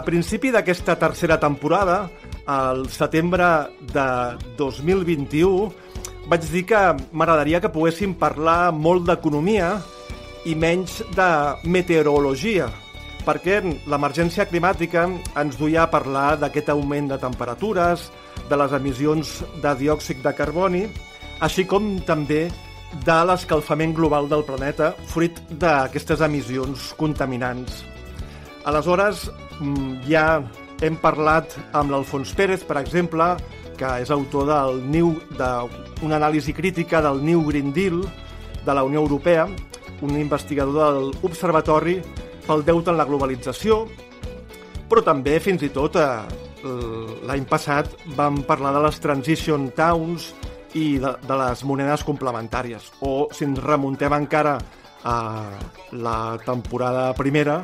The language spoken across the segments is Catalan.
A principi d'aquesta tercera temporada, al setembre de 2021, vaig dir que m'agradaria que poguéssim parlar molt d'economia i menys de meteorologia, perquè l'emergència climàtica ens duia a parlar d'aquest augment de temperatures, de les emissions de diòxid de carboni, així com també de l'escalfament global del planeta fruit d'aquestes emissions contaminants. Aleshores, mm, ja hem parlat amb l'Alfons Pérez, per exemple, que és autor del New, d'una anàlisi crítica del New Green Deal de la Unió Europea, un investigador de l'Observatori pel deute en la globalització, però també, fins i tot, eh, l'any passat vam parlar de les Transition Towns i de, de les monedes complementàries. O, si ens remuntem encara a la temporada primera,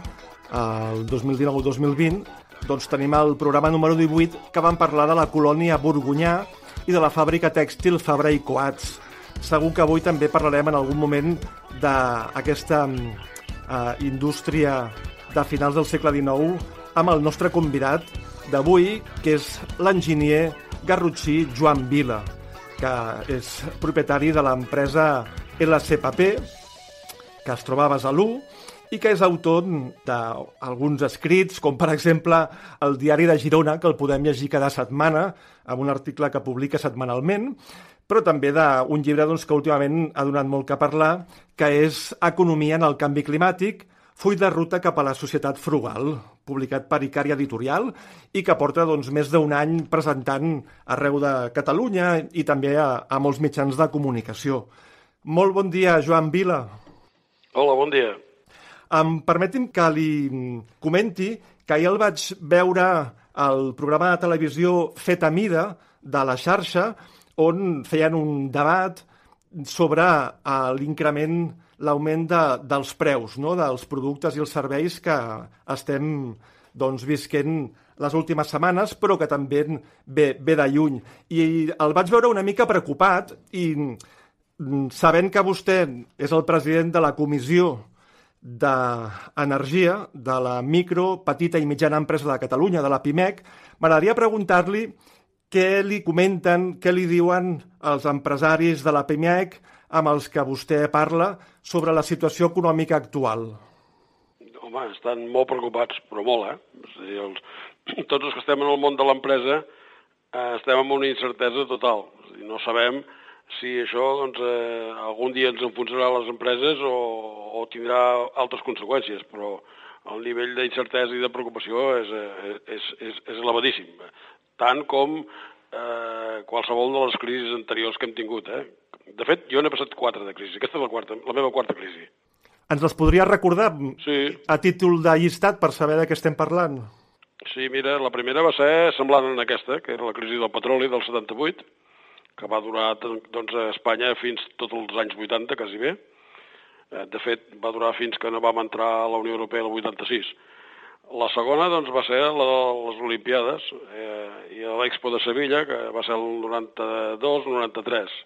el 2019-2020, doncs tenim el programa número 18 que vam parlar de la colònia Borgonyà i de la fàbrica tèxtil Fabra i Coats. Segur que avui també parlarem en algun moment d'aquesta uh, indústria de finals del segle XIX amb el nostre convidat d'avui, que és l'enginyer garrotxí Joan Vila, que és propietari de l'empresa LC Paper, que es troba a Besalú, i que és autor d'alguns escrits, com per exemple el Diari de Girona, que el podem llegir cada setmana, amb un article que publica setmanalment, però també d'un llibre doncs, que últimament ha donat molt que parlar, que és Economia en el canvi climàtic, full de ruta cap a la societat frugal, publicat per Icària Editorial i que porta doncs, més d'un any presentant arreu de Catalunya i també a, a molts mitjans de comunicació. Molt bon dia, Joan Vila. Hola, bon dia. Em permeti'm que li comenti que ahir el vaig veure al programa de televisió Fet a Mida de la xarxa on feien un debat sobre uh, l'increment l'augment de, dels preus no? dels productes i els serveis que estem doncs, visquent les últimes setmanes, però que també ve, ve de lluny. I el vaig veure una mica preocupat i mm, sabent que vostè és el president de la comissió d'energia de la micro, petita i mitjana empresa de Catalunya, de la PIMEC, m'agradaria preguntar-li què li comenten, què li diuen els empresaris de la PIMEC amb els que vostè parla sobre la situació econòmica actual. Home, estan molt preocupats, però molt, eh? És dir, els, tots els que estem en el món de l'empresa eh, estem en una incertesa total. És dir, no sabem si això doncs, eh, algun dia ens enfonsarà les empreses o, o tindrà altres conseqüències, però el nivell d'incertesa i de preocupació és, eh, és, és, és elevadíssim, tant com eh, qualsevol de les crisis anteriors que hem tingut. Eh? De fet, jo n'he passat quatre de crisi. Aquesta és la, quarta, la meva quarta crisi. Ens les podria recordar sí. a títol de llistat per saber de què estem parlant? Sí, mira, la primera va ser semblant a aquesta, que era la crisi del petroli del 78, que va durar doncs, a Espanya fins tots els anys 80, quasi bé. Eh, de fet, va durar fins que no vam entrar a la Unió Europea el 86. La segona doncs, va ser la de les Olimpiades eh, i l'Expo de Sevilla, que va ser el 92-93.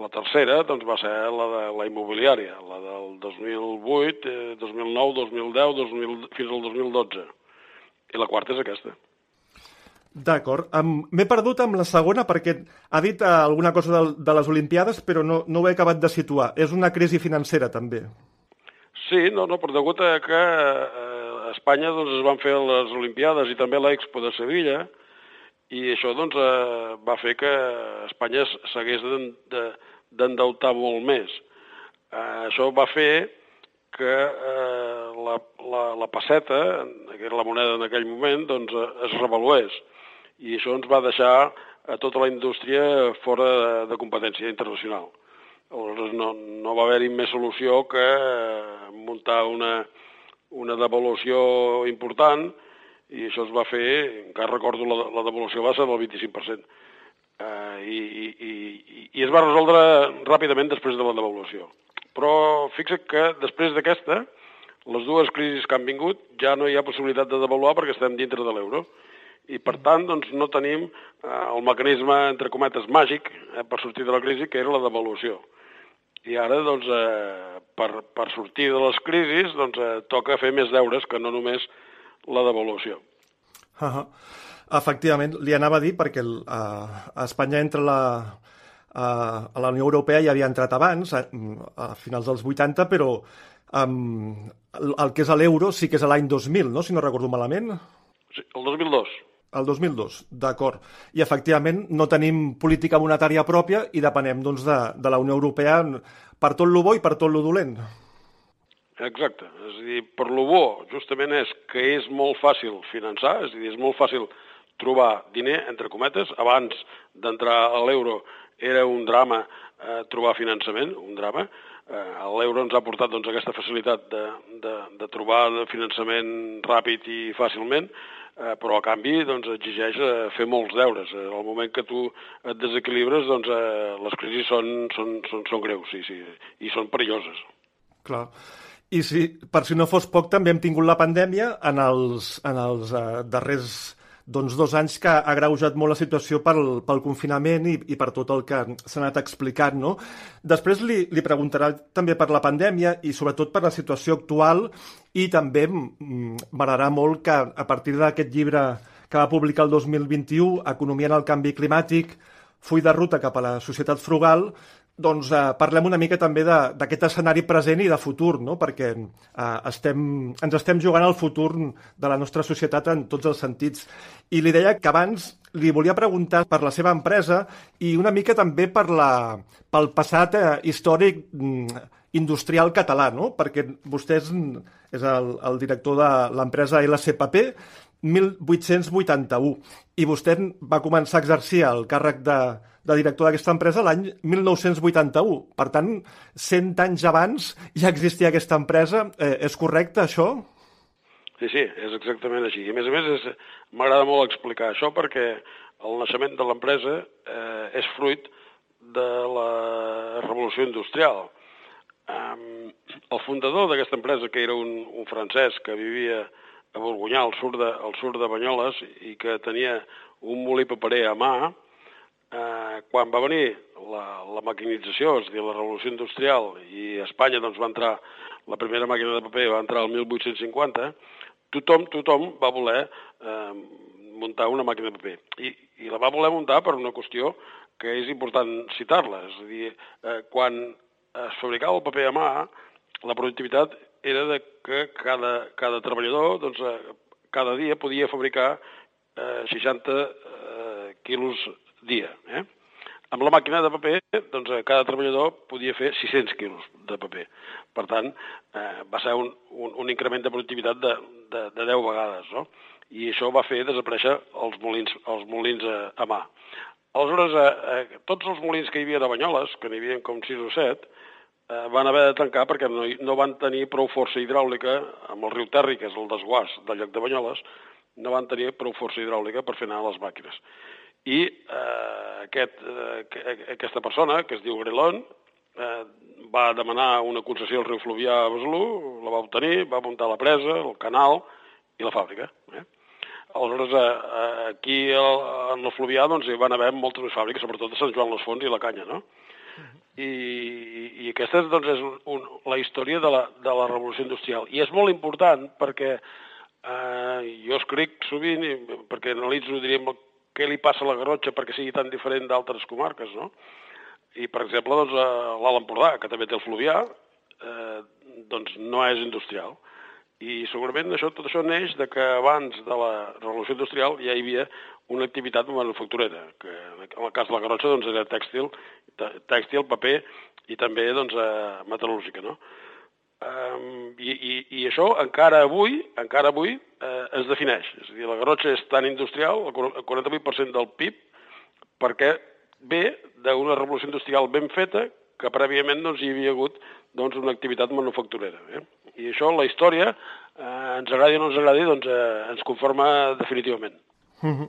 La tercera doncs, va ser la de la immobiliària, la del 2008, eh, 2009, 2010, 2000, fins al 2012. I la quarta és aquesta. D'acord. M'he perdut amb la segona perquè ha dit uh, alguna cosa de, de les Olimpiades, però no, no ho he acabat de situar. És una crisi financera, també. Sí, no, no, però degut a que eh, a Espanya doncs, es van fer les Olimpiades i també l'Expo de Sevilla, i això doncs, eh, va fer que Espanya s'hagués d'endeutar molt més. Eh, això va fer que eh, la, la, la passeta, que era la moneda en aquell moment, doncs, eh, es revalués. I això ens va deixar a tota la indústria fora de, de competència internacional. Aleshores no, no va haver-hi més solució que eh, muntar una, una devaluació important i això es va fer, encara recordo la, la devaluació va ser del 25%. Uh, i, i, i, I es va resoldre ràpidament després de la devaluació. Però fixa't que després d'aquesta, les dues crisis que han vingut, ja no hi ha possibilitat de devaluar perquè estem dintre de l'euro. I, per tant, doncs, no tenim eh, el mecanisme, entre cometes, màgic eh, per sortir de la crisi, que era la devaluació. I ara, doncs, eh, per, per sortir de les crisis, doncs, eh, toca fer més deures que no només la devaluació. Uh -huh. Efectivament, li anava a dir perquè el, uh, a Espanya entra la, a la Unió Europea ja havia entrat abans, a, a finals dels 80, però um, el, el que és l'euro sí que és l'any 2000, no? si no recordo malament. Sí, el 2002. El 2002, d'acord. I efectivament no tenim política monetària pròpia i depenem doncs, de, de la Unió Europea per tot lo bo i per tot lo dolent. Exacte. És a dir, per lo bo, justament és que és molt fàcil finançar, és a dir, és molt fàcil trobar diner, entre cometes, abans d'entrar a l'euro era un drama eh, trobar finançament, un drama. Eh, L'euro ens ha portat doncs, aquesta facilitat de, de, de trobar finançament ràpid i fàcilment, eh, però a canvi doncs, exigeix eh, fer molts deures. Eh, al moment que tu et desequilibres, doncs, eh, les crisis són, són, són, són greus sí, sí, i són perilloses. Clar. I si, per si no fos poc, també hem tingut la pandèmia en els, en els uh, darrers doncs, dos anys que ha greujat molt la situació pel, pel confinament i, i per tot el que s'ha anat explicant. No? Després li, li preguntarà també per la pandèmia i sobretot per la situació actual i també m'agradarà molt que a partir d'aquest llibre que va publicar el 2021, Economia en el canvi climàtic, full de ruta cap a la societat frugal, doncs eh, parlem una mica també d'aquest escenari present i de futur, no? perquè eh, estem, ens estem jugant al futur de la nostra societat en tots els sentits. I li deia que abans li volia preguntar per la seva empresa i una mica també per la, pel passat eh, històric mm, industrial català, no? perquè vostè és, és el, el director de l'empresa LCPP, 1881, i vostè va començar a exercir el càrrec de, de director d'aquesta empresa l'any 1981. Per tant, 100 anys abans ja existia aquesta empresa. Eh, és correcte, això? Sí, sí, és exactament així. I a més a més m'agrada molt explicar això perquè el naixement de l'empresa eh, és fruit de la revolució industrial. Um, el fundador d'aquesta empresa, que era un, un francès que vivia a Borgunyà, al sud, de, al sud de Banyoles, i que tenia un molí paperer a mà, eh, quan va venir la, la maquinització, és a dir, la revolució industrial, i a Espanya doncs, va entrar, la primera màquina de paper va entrar el 1850, tothom, tothom va voler eh, muntar una màquina de paper. I, I la va voler muntar per una qüestió que és important citar-la. És a dir, eh, quan es fabricava el paper a mà, la productivitat era de que cada, cada treballador doncs, eh, cada dia podia fabricar eh, 60 eh, quilos dia. Eh? Amb la màquina de paper, doncs, eh, cada treballador podia fer 600 quilos de paper. Per tant, eh, va ser un, un, un increment de productivitat de, de, de 10 vegades, no? I això va fer desaparèixer els molins, els molins a, a mà. Aleshores, eh, eh, tots els molins que hi havia de Banyoles, que n'hi havia com 6 o 7, eh, van haver de tancar perquè no, no van tenir prou força hidràulica amb el riu Terri, que és el desguàs del llac de Banyoles, no van tenir prou força hidràulica per fer anar les màquines. I eh, aquest, eh, aquesta persona, que es diu Grelon, eh, va demanar una concessió al riu Fluvià a Besalú, la va obtenir, va muntar la presa, el canal i la fàbrica. Eh? Aleshores, eh, aquí el, en el Fluvià doncs, hi van haver moltes més fàbriques, sobretot a Sant Joan les Fonts i la Canya, no? i, i aquesta doncs, és un, la història de la, de la revolució industrial. I és molt important perquè eh, jo escric sovint, i, perquè analitzo, diríem, què li passa a la Garrotxa perquè sigui tan diferent d'altres comarques, no? I, per exemple, doncs, l'Alt Empordà, que també té el fluvià, eh, doncs no és industrial. I segurament això, tot això neix de que abans de la revolució industrial ja hi havia una activitat manufacturera, que en el cas de la Garrotxa doncs, era tèxtil, tèxtil, paper i també doncs, eh, metal·lúrgica. No? Um, i, i, I això encara avui, encara avui eh, es defineix. És a dir, la Garrotxa és tan industrial, el 48% del PIB, perquè ve d'una revolució industrial ben feta que prèviament doncs, hi havia hagut doncs, una activitat manufacturera. Eh? I això, la història, eh, ens agradi o no ens agradi, doncs, eh, ens conforma definitivament. Mm -hmm.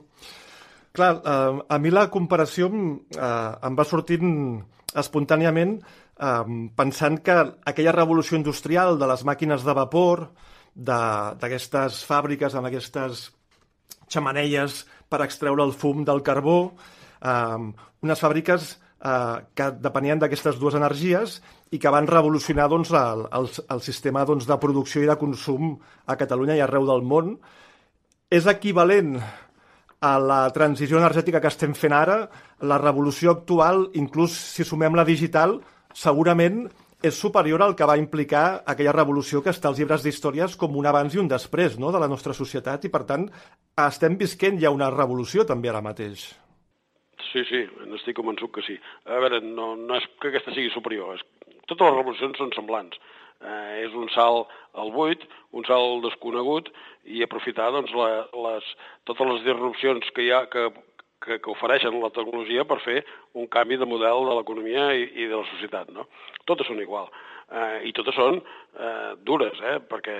Clar, eh, a mi la comparació eh, em va sortint espontàniament eh, pensant que aquella revolució industrial de les màquines de vapor, d'aquestes fàbriques amb aquestes xamanelles per extreure el fum del carbó, eh, unes fàbriques eh, que depenien d'aquestes dues energies i que van revolucionar doncs, el, el, el sistema doncs, de producció i de consum a Catalunya i arreu del món. És equivalent a la transició energètica que estem fent ara, la revolució actual, inclús si sumem la digital, segurament és superior al que va implicar aquella revolució que està als llibres d'històries com un abans i un després no? de la nostra societat i, per tant, estem visquent ja una revolució també ara mateix. Sí, sí, n'estic convençut que sí. A veure, no, no és que aquesta sigui superior, és totes les revolucions són semblants. Eh, és un salt al buit, un salt desconegut, i aprofitar doncs, la, les, totes les disrupcions que hi ha, que, que, que ofereixen la tecnologia per fer un canvi de model de l'economia i, i de la societat. No? Totes són igual. Eh, I totes són eh, dures, eh? perquè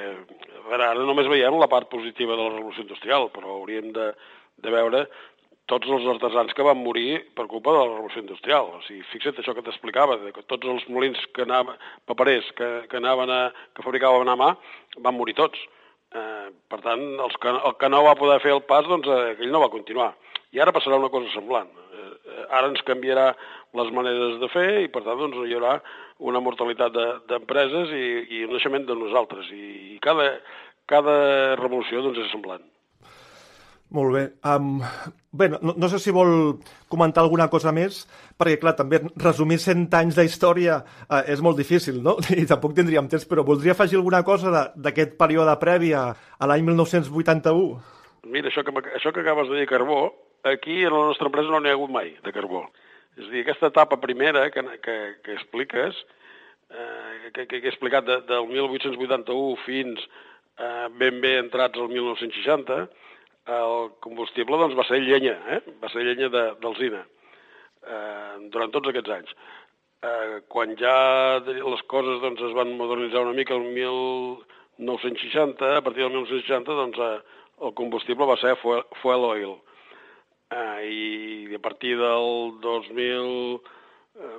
veure, ara només veiem la part positiva de la revolució industrial, però hauríem de, de veure tots els artesans que van morir per culpa de la revolució industrial. O sigui, fixa't això que t'explicava, que tots els molins que anaven, paperers que, que, anaven a, que fabricaven a mà, van morir tots. Eh, per tant, els que, el que no va poder fer el pas, doncs eh, aquell no va continuar. I ara passarà una cosa semblant. Eh, ara ens canviarà les maneres de fer i, per tant, doncs, hi haurà una mortalitat d'empreses de, i, i un naixement de nosaltres. I, i cada, cada revolució doncs, és semblant. Molt bé. Um, bé, no, no sé si vol comentar alguna cosa més, perquè, clar, també resumir 100 anys d'història uh, és molt difícil, no? I tampoc tindríem temps, però voldria afegir alguna cosa d'aquest període previ a, a l'any 1981? Mira, això que, això que acabes de dir, carbó, aquí a la nostra empresa no n'hi ha hagut mai, de carbó. És a dir, aquesta etapa primera que, que, que expliques, eh, que, que he explicat de, del 1881 fins eh, ben bé entrats al 1960, el combustible doncs, va ser llenya, eh? va ser llenya d'alzina eh, durant tots aquests anys. Eh, quan ja les coses doncs, es van modernitzar una mica el 1960, a partir del 1960 doncs, eh, el combustible va ser fuel, fuel oil. Eh, I a partir del 2000, eh,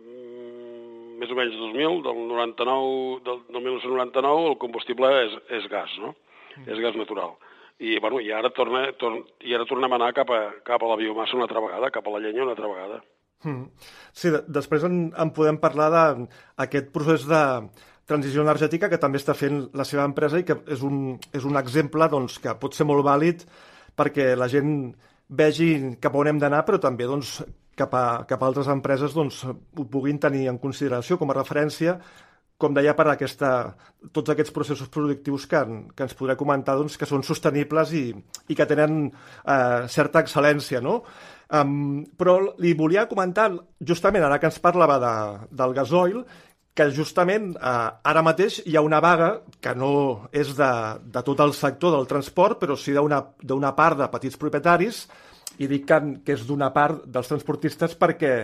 més o menys 2000, del 99, del, del 1999, el combustible és, és gas, no? Mm. És gas natural. I, bueno, i ara, torna, tor i ara tornem a anar cap a, cap a la biomassa una altra vegada, cap a la llenya una altra vegada. Mm. Sí, de, després en, en podem parlar d'aquest procés de transició energètica que també està fent la seva empresa i que és un, és un exemple doncs, que pot ser molt vàlid perquè la gent vegi cap on hem d'anar, però també doncs, cap, a, cap a altres empreses doncs, ho puguin tenir en consideració com a referència com deia, per aquesta, tots aquests processos productius que, que ens podrà comentar doncs, que són sostenibles i, i que tenen eh, certa excel·lència. No? Um, però li volia comentar, justament ara que ens parlava de, del gasoil, que justament eh, ara mateix hi ha una vaga que no és de, de tot el sector del transport, però sí d'una part de petits propietaris, i dic que, que és d'una part dels transportistes perquè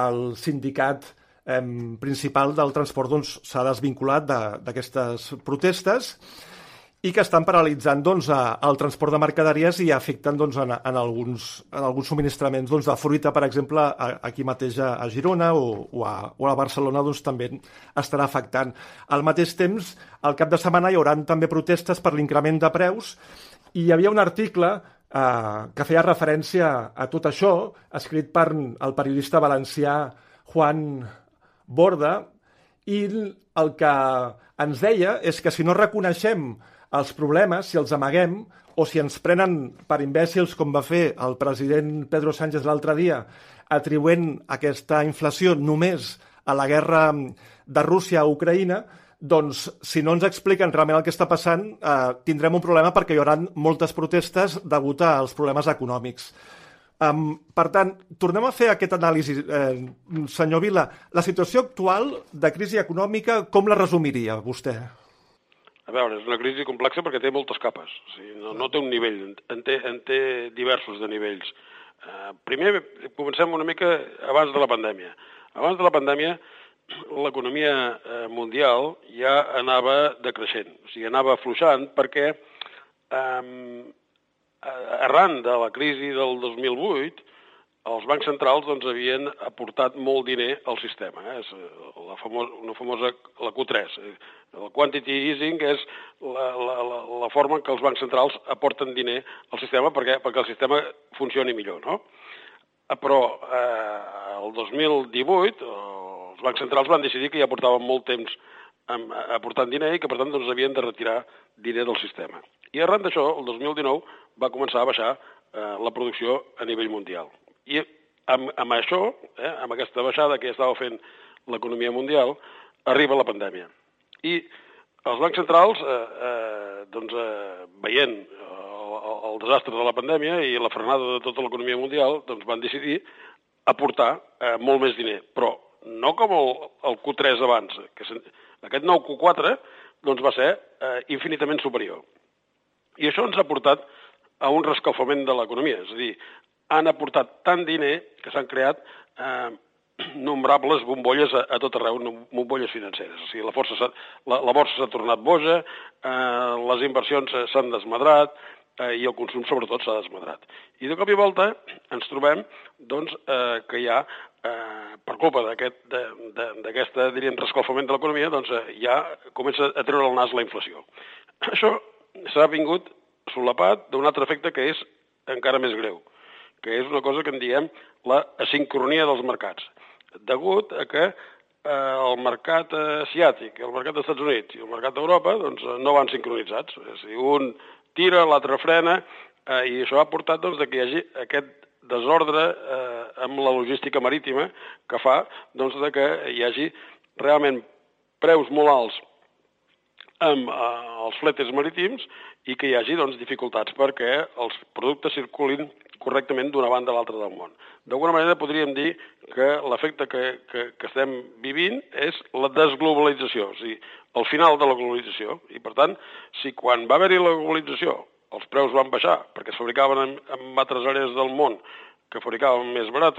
el sindicat eh, principal del transport doncs, s'ha doncs, desvinculat d'aquestes protestes i que estan paralitzant doncs, el transport de mercaderies i afecten doncs, en, en, alguns, en alguns subministraments doncs, de fruita, per exemple, aquí mateix a, a Girona o, o, a, o a Barcelona doncs, també estarà afectant. Al mateix temps, al cap de setmana hi haurà també protestes per l'increment de preus i hi havia un article eh, que feia referència a tot això, escrit per el periodista valencià Juan Borda, i el que ens deia és que si no reconeixem els problemes, si els amaguem, o si ens prenen per imbècils, com va fer el president Pedro Sánchez l'altre dia, atribuent aquesta inflació només a la guerra de Rússia a Ucraïna, doncs, si no ens expliquen realment el que està passant, eh, tindrem un problema perquè hi haurà moltes protestes degut als problemes econòmics. Um, per tant, tornem a fer aquest anàlisi. Eh, senyor Vila, la situació actual de crisi econòmica, com la resumiria vostè? A veure, és una crisi complexa perquè té moltes capes. O sigui, no, no té un nivell, en té, en té diversos de nivells. Uh, primer, comencem una mica abans de la pandèmia. Abans de la pandèmia, l'economia eh, mundial ja anava decreixent, o sigui, anava afluixant perquè eh, arran de la crisi del 2008 els bancs centrals doncs, havien aportat molt diner al sistema. Eh? És eh, la famosa, una famosa, la Q3. El quantity easing és la, la, la, la forma en què els bancs centrals aporten diner al sistema perquè, perquè el sistema funcioni millor. No? Eh, però eh, el 2018 els bancs centrals van decidir que ja portaven molt temps aportant diner i que, per tant, doncs, havien de retirar diner del sistema. I arran d'això, el 2019 va començar a baixar eh, la producció a nivell mundial. I amb, amb això, eh, amb aquesta baixada que estava fent l'economia mundial, arriba la pandèmia. I els bancs centrals, eh, eh, doncs, eh, veient el, el desastre de la pandèmia i la frenada de tota l'economia mundial, doncs van decidir aportar eh, molt més diner, però no com el, el Q3 abans, que aquest nou Q4 doncs va ser eh, infinitament superior. I això ens ha portat a un rescalfament de l'economia, és a dir, han aportat tant diner que s'han creat eh, nombrables bombolles a, a tot arreu, bombolles financeres. O sigui, la, força la, la borsa s'ha tornat boja, eh, les inversions s'han desmadrat eh, i el consum sobretot s'ha desmadrat. I de cop i volta ens trobem doncs, eh, que hi ha, eh, per culpa d'aquest, diríem, rescalfament de l'economia, doncs eh, ja comença a treure el nas la inflació. Això s'ha vingut solapat d'un altre efecte que és encara més greu, que és una cosa que en diem la asincronia dels mercats, degut a que eh, el mercat asiàtic, el mercat dels Estats Units i el mercat d'Europa doncs, no van sincronitzats. És a dir, un tira, l'altre frena, eh, i això ha portat doncs, que hi hagi aquest desordre eh, amb la logística marítima que fa doncs, de que hi hagi realment preus molt alts amb eh, els fletes marítims i que hi hagi doncs, dificultats perquè els productes circulin correctament d'una banda a l'altra del món. D'alguna manera podríem dir que l'efecte que, que, que estem vivint és la desglobalització, o sigui, el final de la globalització. I, per tant, si quan va haver-hi la globalització els preus van baixar perquè es fabricaven en, en altres àrees del món que fabricaven més barat,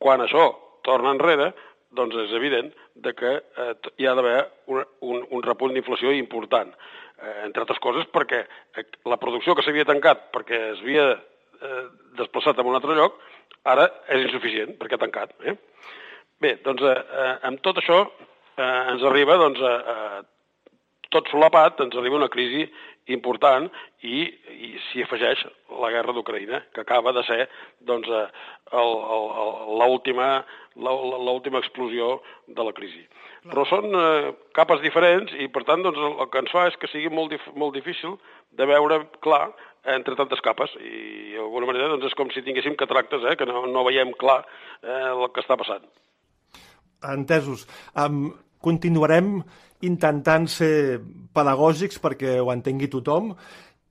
quan això torna enrere, doncs és evident de que eh, hi ha d'haver un, un, un repunt d'inflació important. Eh, entre altres coses perquè eh, la producció que s'havia tancat perquè es havia eh, desplaçat a un altre lloc, ara és insuficient perquè ha tancat. Eh? Bé, doncs eh, amb tot això eh, ens arriba, doncs, eh, tot solapat, ens arriba una crisi important i, i s'hi afegeix la guerra d'Ucraïna, que acaba de ser doncs, l'última explosió de la crisi. Però són eh, capes diferents i, per tant, doncs, el que ens fa és que sigui molt, dif molt difícil de veure clar entre tantes capes i d'alguna manera doncs, és com si tinguéssim cataractes, eh, que no, no veiem clar eh, el que està passant. Entesos. Um, continuarem intentant ser pedagògics perquè ho entengui tothom.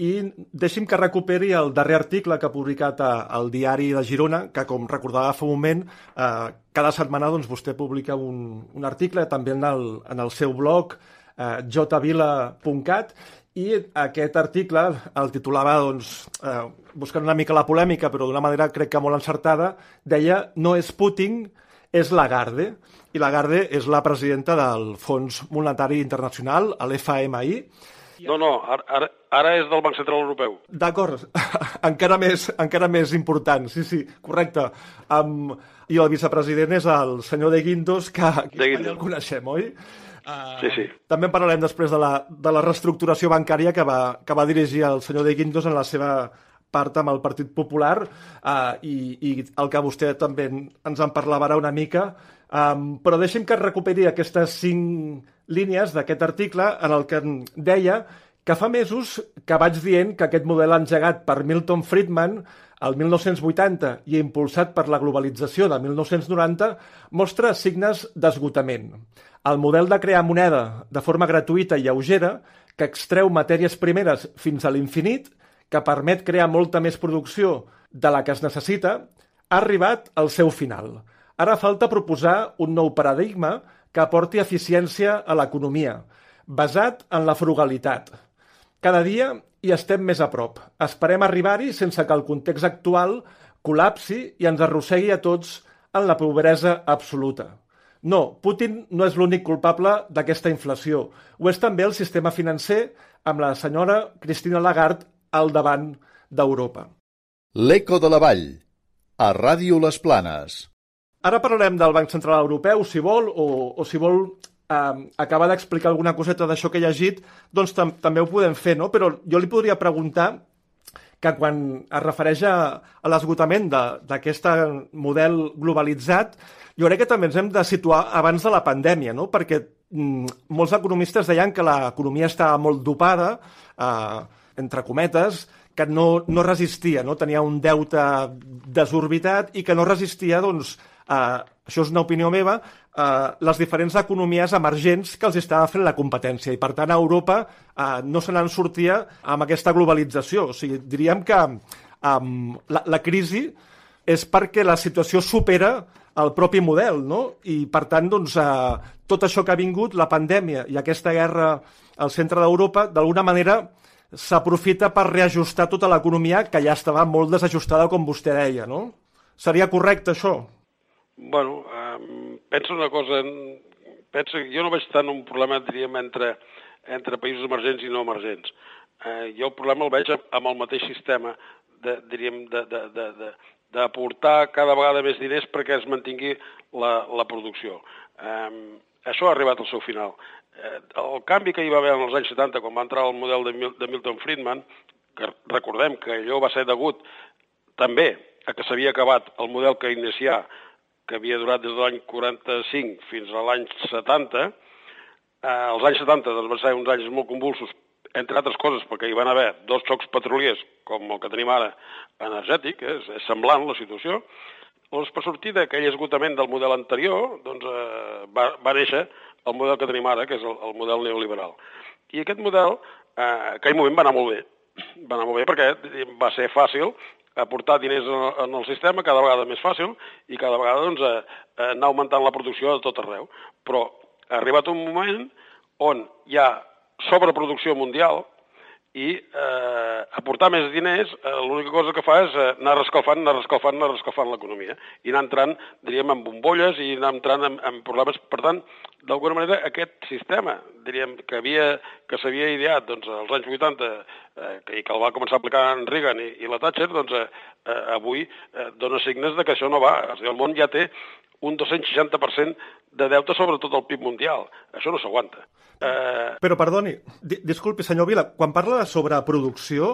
I deixi'm que recuperi el darrer article que ha publicat al diari de Girona, que com recordava fa un moment, eh, cada setmana doncs, vostè publica un, un article també en el, en el seu blog eh, jvila.cat i aquest article el titulava doncs, eh, buscant una mica la polèmica però d'una manera crec que molt encertada deia no és Putin, és Lagarde i Lagarde és la presidenta del Fons Monetari Internacional, l'FMI. No, no, ara, ara, ara és del Banc Central Europeu. D'acord, encara, més, encara més important, sí, sí, correcte. Um, I el vicepresident és el senyor De Guindos, que, de Guindos. el coneixem, oi? Uh, sí, sí. També parlarem després de la, de la reestructuració bancària que va, que va dirigir el senyor De Guindos en la seva part amb el Partit Popular uh, i, i el que vostè també ens en parlava ara una mica, Um, però deixem que recuperi aquestes cinc línies d'aquest article en el que deia que fa mesos que vaig dient que aquest model engegat per Milton Friedman el 1980 i impulsat per la globalització de 1990 mostra signes d'esgotament. El model de crear moneda de forma gratuïta i lleugera, que extreu matèries primeres fins a l'infinit, que permet crear molta més producció de la que es necessita, ha arribat al seu final. Ara falta proposar un nou paradigma que aporti eficiència a l'economia, basat en la frugalitat. Cada dia hi estem més a prop. Esperem arribar-hi sense que el context actual col·lapsi i ens arrossegui a tots en la pobresa absoluta. No, Putin no és l'únic culpable d'aquesta inflació. Ho és també el sistema financer amb la senyora Cristina Lagarde al davant d'Europa. L'Eco de la Vall, a Ràdio Les Planes. Ara parlarem del Banc Central Europeu, si vol, o, o si vol eh, acabar d'explicar alguna coseta d'això que he llegit, doncs tam també ho podem fer, no? Però jo li podria preguntar que quan es refereix a, a l'esgotament d'aquest model globalitzat, jo crec que també ens hem de situar abans de la pandèmia, no? perquè mm, molts economistes deien que l'economia estava molt dopada, eh, entre cometes, que no, no resistia, no? tenia un deute desorbitat i que no resistia doncs, eh, això és una opinió meva, eh, les diferents economies emergents que els estava fent la competència i per tant a Europa eh, no se n'en sortia amb aquesta globalització. O sigui, diríem que eh, la, la crisi és perquè la situació supera el propi model, no? I, per tant, doncs, eh, tot això que ha vingut, la pandèmia i aquesta guerra al centre d'Europa, d'alguna manera s'aprofita per reajustar tota l'economia que ja estava molt desajustada, com vostè deia, no? Seria correcte, això? Bueno, eh, penso una cosa... Penso que jo no veig tant un problema, diríem, entre, entre països emergents i no emergents. Eh, jo el problema el veig amb el mateix sistema, de, diríem, d'aportar cada vegada més diners perquè es mantingui la, la producció. Eh, això ha arribat al seu final. Eh, el canvi que hi va haver en els anys 70, quan va entrar el model de, Mil de Milton Friedman, que recordem que allò va ser degut també a que s'havia acabat el model que inicià que havia durat des de l'any 45 fins a l'any 70. Eh, els anys 70 doncs, van ser uns anys molt convulsos, entre altres coses perquè hi van haver dos xocs petroliers, com el que tenim ara, energètic, és, és semblant la situació. Doncs per sortir d'aquell esgotament del model anterior, doncs, eh, va, va néixer el model que tenim ara, que és el, el model neoliberal. I aquest model, eh, en aquell moment va anar molt bé, va anar molt bé perquè va ser fàcil aportar diners en el sistema cada vegada més fàcil i cada vegada doncs, eh, anar augmentant la producció de tot arreu. Però ha arribat un moment on hi ha sobreproducció mundial i eh, aportar més diners, eh, l'única cosa que fa és eh, anar rescalfant, anar rescalfant, anar rescalfant l'economia i anar entrant, diríem, en bombolles i anar entrant en, en problemes. Per tant, d'alguna manera, aquest sistema, diríem, que havia que s'havia ideat doncs, als anys 80 eh, que, que el va començar a aplicar en Reagan i, i la Thatcher, doncs eh, eh, avui eh, dona signes de que això no va. O sigui, el món ja té un 260% de deute sobre tot el PIB mundial. Això no s'aguanta. Eh... Però, perdoni, di disculpi, senyor Vila, quan parla de sobreproducció,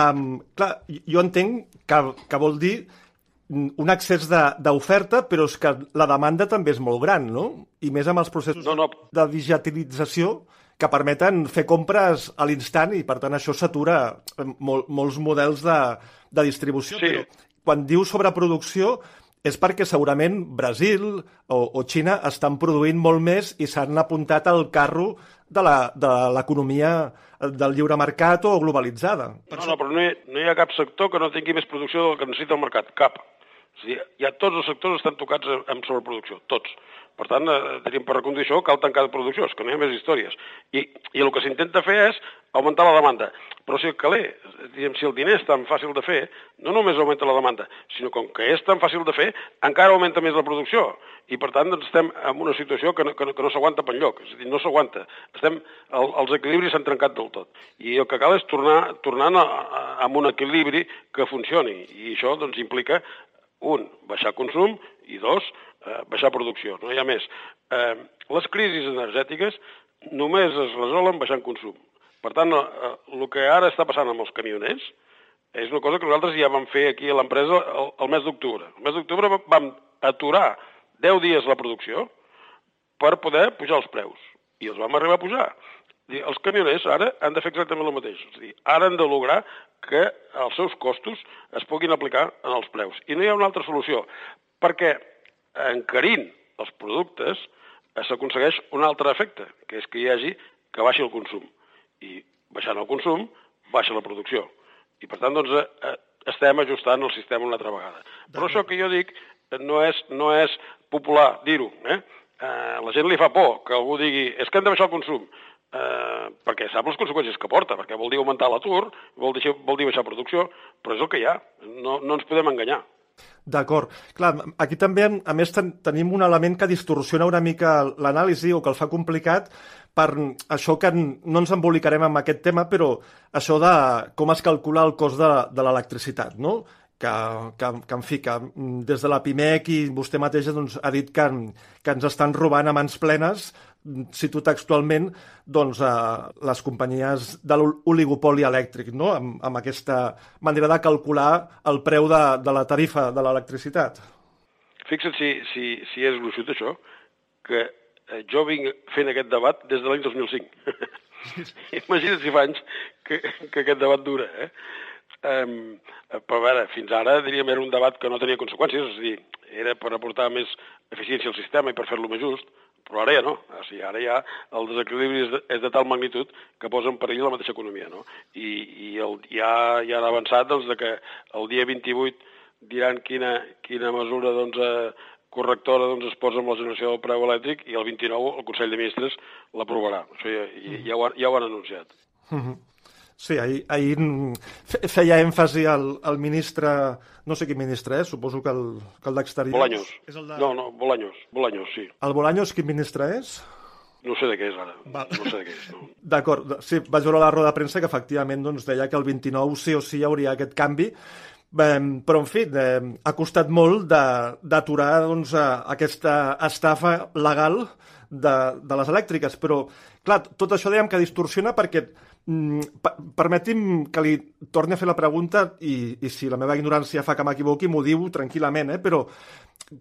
um, clar, jo entenc que, que vol dir un accés d'oferta, però és que la demanda també és molt gran, no? I més amb els processos no, no. de digitalització que permeten fer compres a l'instant i, per tant, això s'atura mol, molts models de, de distribució. Sí. Però quan diu sobreproducció és perquè segurament Brasil o, o Xina estan produint molt més i s'han apuntat al carro de l'economia del lliure mercat o globalitzada. no, no, però no hi, no hi ha cap sector que no tingui més producció del que necessita el mercat, cap. Sigui, ja tots els sectors estan tocats amb sobreproducció, tots. Per tant, eh, tenim per això, cal tancar de producció, és que no hi ha més històries. I, i el que s'intenta fer és augmentar la demanda. Però si el caler, diguem, si el diner és tan fàcil de fer, no només augmenta la demanda, sinó com que és tan fàcil de fer, encara augmenta més la producció. I per tant doncs, estem en una situació que no, que no, que no s'aguanta per lloc, és a dir, no s'aguanta. Estem, el, els equilibris s'han trencat del tot. I el que cal és tornar, tornar a, a, a un equilibri que funcioni. I això doncs, implica un, baixar consum, i dos, eh, baixar producció, no hi ha més. Eh, les crisis energètiques només es resolen baixant consum. Per tant, eh, el que ara està passant amb els camioners és una cosa que nosaltres ja vam fer aquí a l'empresa el, el mes d'octubre. El mes d'octubre vam aturar 10 dies la producció per poder pujar els preus. I els vam arribar a pujar. Els camioners ara han de fer exactament el mateix. És dir, ara han de lograr que els seus costos es puguin aplicar en els preus. I no hi ha una altra solució, perquè encarint els productes s'aconsegueix un altre efecte, que és que hi hagi que baixi el consum. I baixant el consum, baixa la producció. I per tant, doncs, eh, eh estem ajustant el sistema una altra vegada. Però això que jo dic no és, no és popular dir-ho. Eh? Eh, la gent li fa por que algú digui és que hem de baixar el consum, eh, perquè sap les conseqüències que porta, perquè vol dir augmentar l'atur, vol, dir, vol dir baixar producció, però és el que hi ha. No, no ens podem enganyar. D'acord. Clar, aquí també, a més, ten tenim un element que distorsiona una mica l'anàlisi o que el fa complicat per això que no ens embolicarem amb aquest tema, però això de com es calcula el cost de, de l'electricitat, no? Que, que, que, en fi, que des de la PIMEC i vostè mateixa doncs, ha dit que, que ens estan robant a mans plenes cito textualment, doncs, eh, les companyies de l'oligopoli elèctric, no? amb, amb aquesta manera de calcular el preu de, de la tarifa de l'electricitat. Fixa't si, si, si és gruixut això, que eh, jo vinc fent aquest debat des de l'any 2005. Imagina't si fa anys que, que aquest debat dura. Eh? Um, però a veure, fins ara diríem era un debat que no tenia conseqüències, és a dir, era per aportar més eficiència al sistema i per fer-lo més just, però ara ja no. O sigui, ara ja el desequilibri és de, és de tal magnitud que posa en perill la mateixa economia. No? I, i el, ja, ja han avançat doncs, de que el dia 28 diran quina, quina mesura doncs, eh, correctora doncs, es posa amb la generació del preu elèctric i el 29 el Consell de Ministres l'aprovarà. Això ja, ja, ho, ja ho han anunciat. Uh -huh. Sí, ahir, ahir feia èmfasi al, al ministre, no sé quin ministre és, suposo que el, que el d'Exteriors. Bolaños. És el de... No, no, Bolaños, Bolaños, sí. El Bolaños quin ministre és? No sé de què és ara, Va. no sé de què és. No. D'acord, sí, vaig veure la roda de premsa que efectivament doncs, deia que el 29 sí o sí hi hauria aquest canvi, eh, però en fi, eh, ha costat molt d'aturar doncs, aquesta estafa legal de, de les elèctriques, però clar, tot això dèiem que distorsiona perquè Mm, permeti'm que li torni a fer la pregunta i, i si la meva ignorància fa que m'equivoqui m'ho diu tranquil·lament, eh? però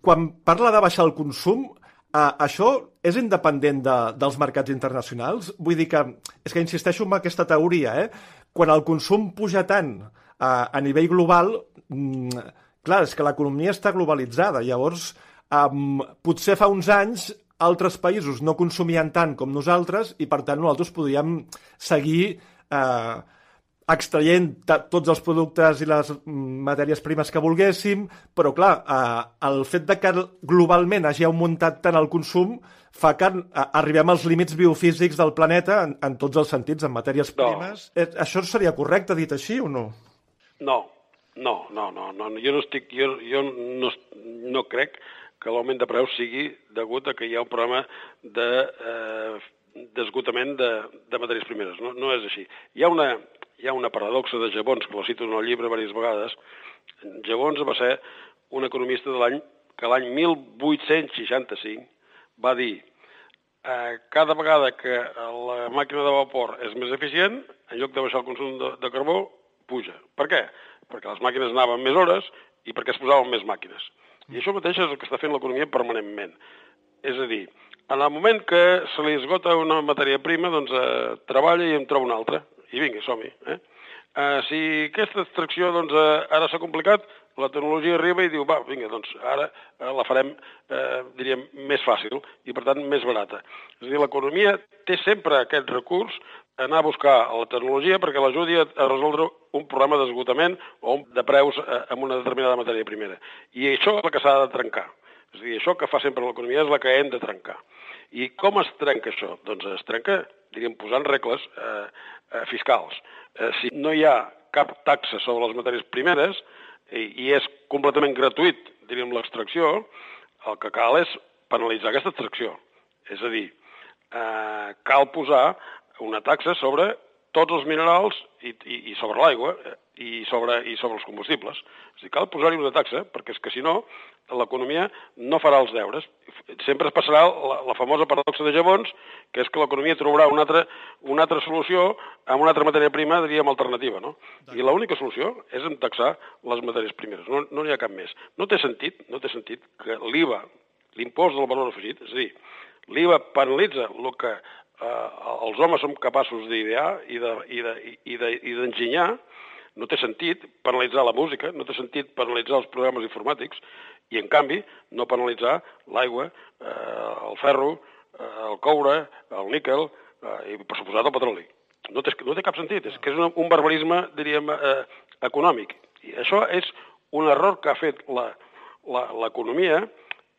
quan parla de baixar el consum, eh, això és independent de, dels mercats internacionals? Vull dir que, és que insisteixo en aquesta teoria, eh? quan el consum puja tant eh, a nivell global, mm, clar, és que l'economia està globalitzada, llavors eh, potser fa uns anys altres països no consumien tant com nosaltres i, per tant, nosaltres podíem seguir eh, extraient tots els productes i les matèries primes que volguéssim, però, clar, eh, el fet de que globalment hagi augmentat tant el consum fa que eh, arribem als límits biofísics del planeta en, en tots els sentits, en matèries no. primes. Eh, això seria correcte, dit així, o no? No, no, no, no, no. jo no estic, jo, jo no, no crec que l'augment de preus sigui degut a que hi ha un problema de, eh, d'esgotament de, de matèries primeres. No, no és així. Hi ha, una, hi ha una paradoxa de Jabons, que la cito en el llibre diverses vegades. Jabons va ser un economista de l'any que l'any 1865 va dir eh, cada vegada que la màquina de vapor és més eficient, en lloc de baixar el consum de, de carbó, puja. Per què? Perquè les màquines anaven més hores i perquè es posaven més màquines. I això mateix és el que està fent l'economia permanentment. És a dir, en el moment que se li esgota una matèria prima, doncs eh, treballa i en troba una altra. I vinga, som-hi. Eh? Eh, si aquesta extracció doncs, eh, ara s'ha complicat, la tecnologia arriba i diu, va, vinga, doncs ara eh, la farem, eh, diríem, més fàcil i, per tant, més barata. És a dir, l'economia té sempre aquest recurs anar a buscar la tecnologia perquè l'ajudi a, resoldre un problema d'esgotament o de preus eh, amb una determinada matèria primera. I això és el que s'ha de trencar. És a dir, això que fa sempre l'economia és la que hem de trencar. I com es trenca això? Doncs es trenca, diríem, posant regles eh, eh, fiscals. Eh, si no hi ha cap taxa sobre les matèries primeres, i, i és completament gratuït, diríem, l'extracció, el que cal és penalitzar aquesta extracció. És a dir, eh, cal posar una taxa sobre tots els minerals i, i, i sobre l'aigua eh, i sobre, i sobre els combustibles. És a dir, cal posar-hi una taxa, perquè és que si no, l'economia no farà els deures. Sempre es passarà la, la famosa paradoxa de Jabons, que és que l'economia trobarà una altra, una altra solució amb una altra matèria prima, diríem, alternativa. No? I l'única solució és en taxar les matèries primeres. No n'hi no ha cap més. No té sentit, no té sentit que l'IVA, l'impost del valor afegit, és a dir, l'IVA penalitza el que eh, els homes som capaços d'idear i d'enginyar, de, i de, no té sentit penalitzar la música, no té sentit penalitzar els programes informàtics, i en canvi no penalitzar l'aigua, eh, el ferro, eh, el coure, el níquel eh, i per suposat el petroli. No té, no té cap sentit, és que és un, un barbarisme, diríem, eh, econòmic. I això és un error que ha fet l'economia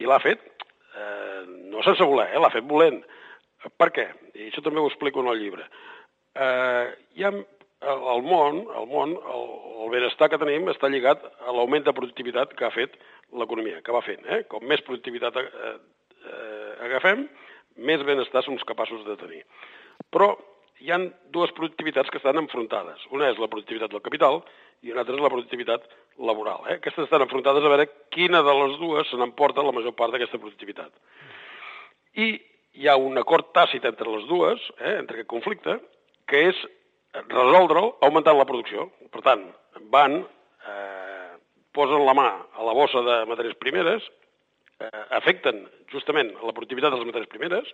i l'ha fet eh, no sense voler, eh, l'ha fet volent. Per què? I això també ho explico en el llibre. Eh, hi ha el món, el món, el, el benestar que tenim està lligat a l'augment de productivitat que ha fet l'economia, que va fent. Eh? Com més productivitat eh, eh, agafem, més benestar som capaços de tenir. Però hi han dues productivitats que estan enfrontades. Una és la productivitat del capital i una altra és la productivitat laboral. Eh? Aquestes estan enfrontades a veure quina de les dues se n'emporta la major part d'aquesta productivitat. I hi ha un acord tàcit entre les dues, eh, entre aquest conflicte, que és resoldre'l augmentant la producció. Per tant, van, eh, posen la mà a la bossa de matèries primeres, eh, afecten justament la productivitat de les matèries primeres,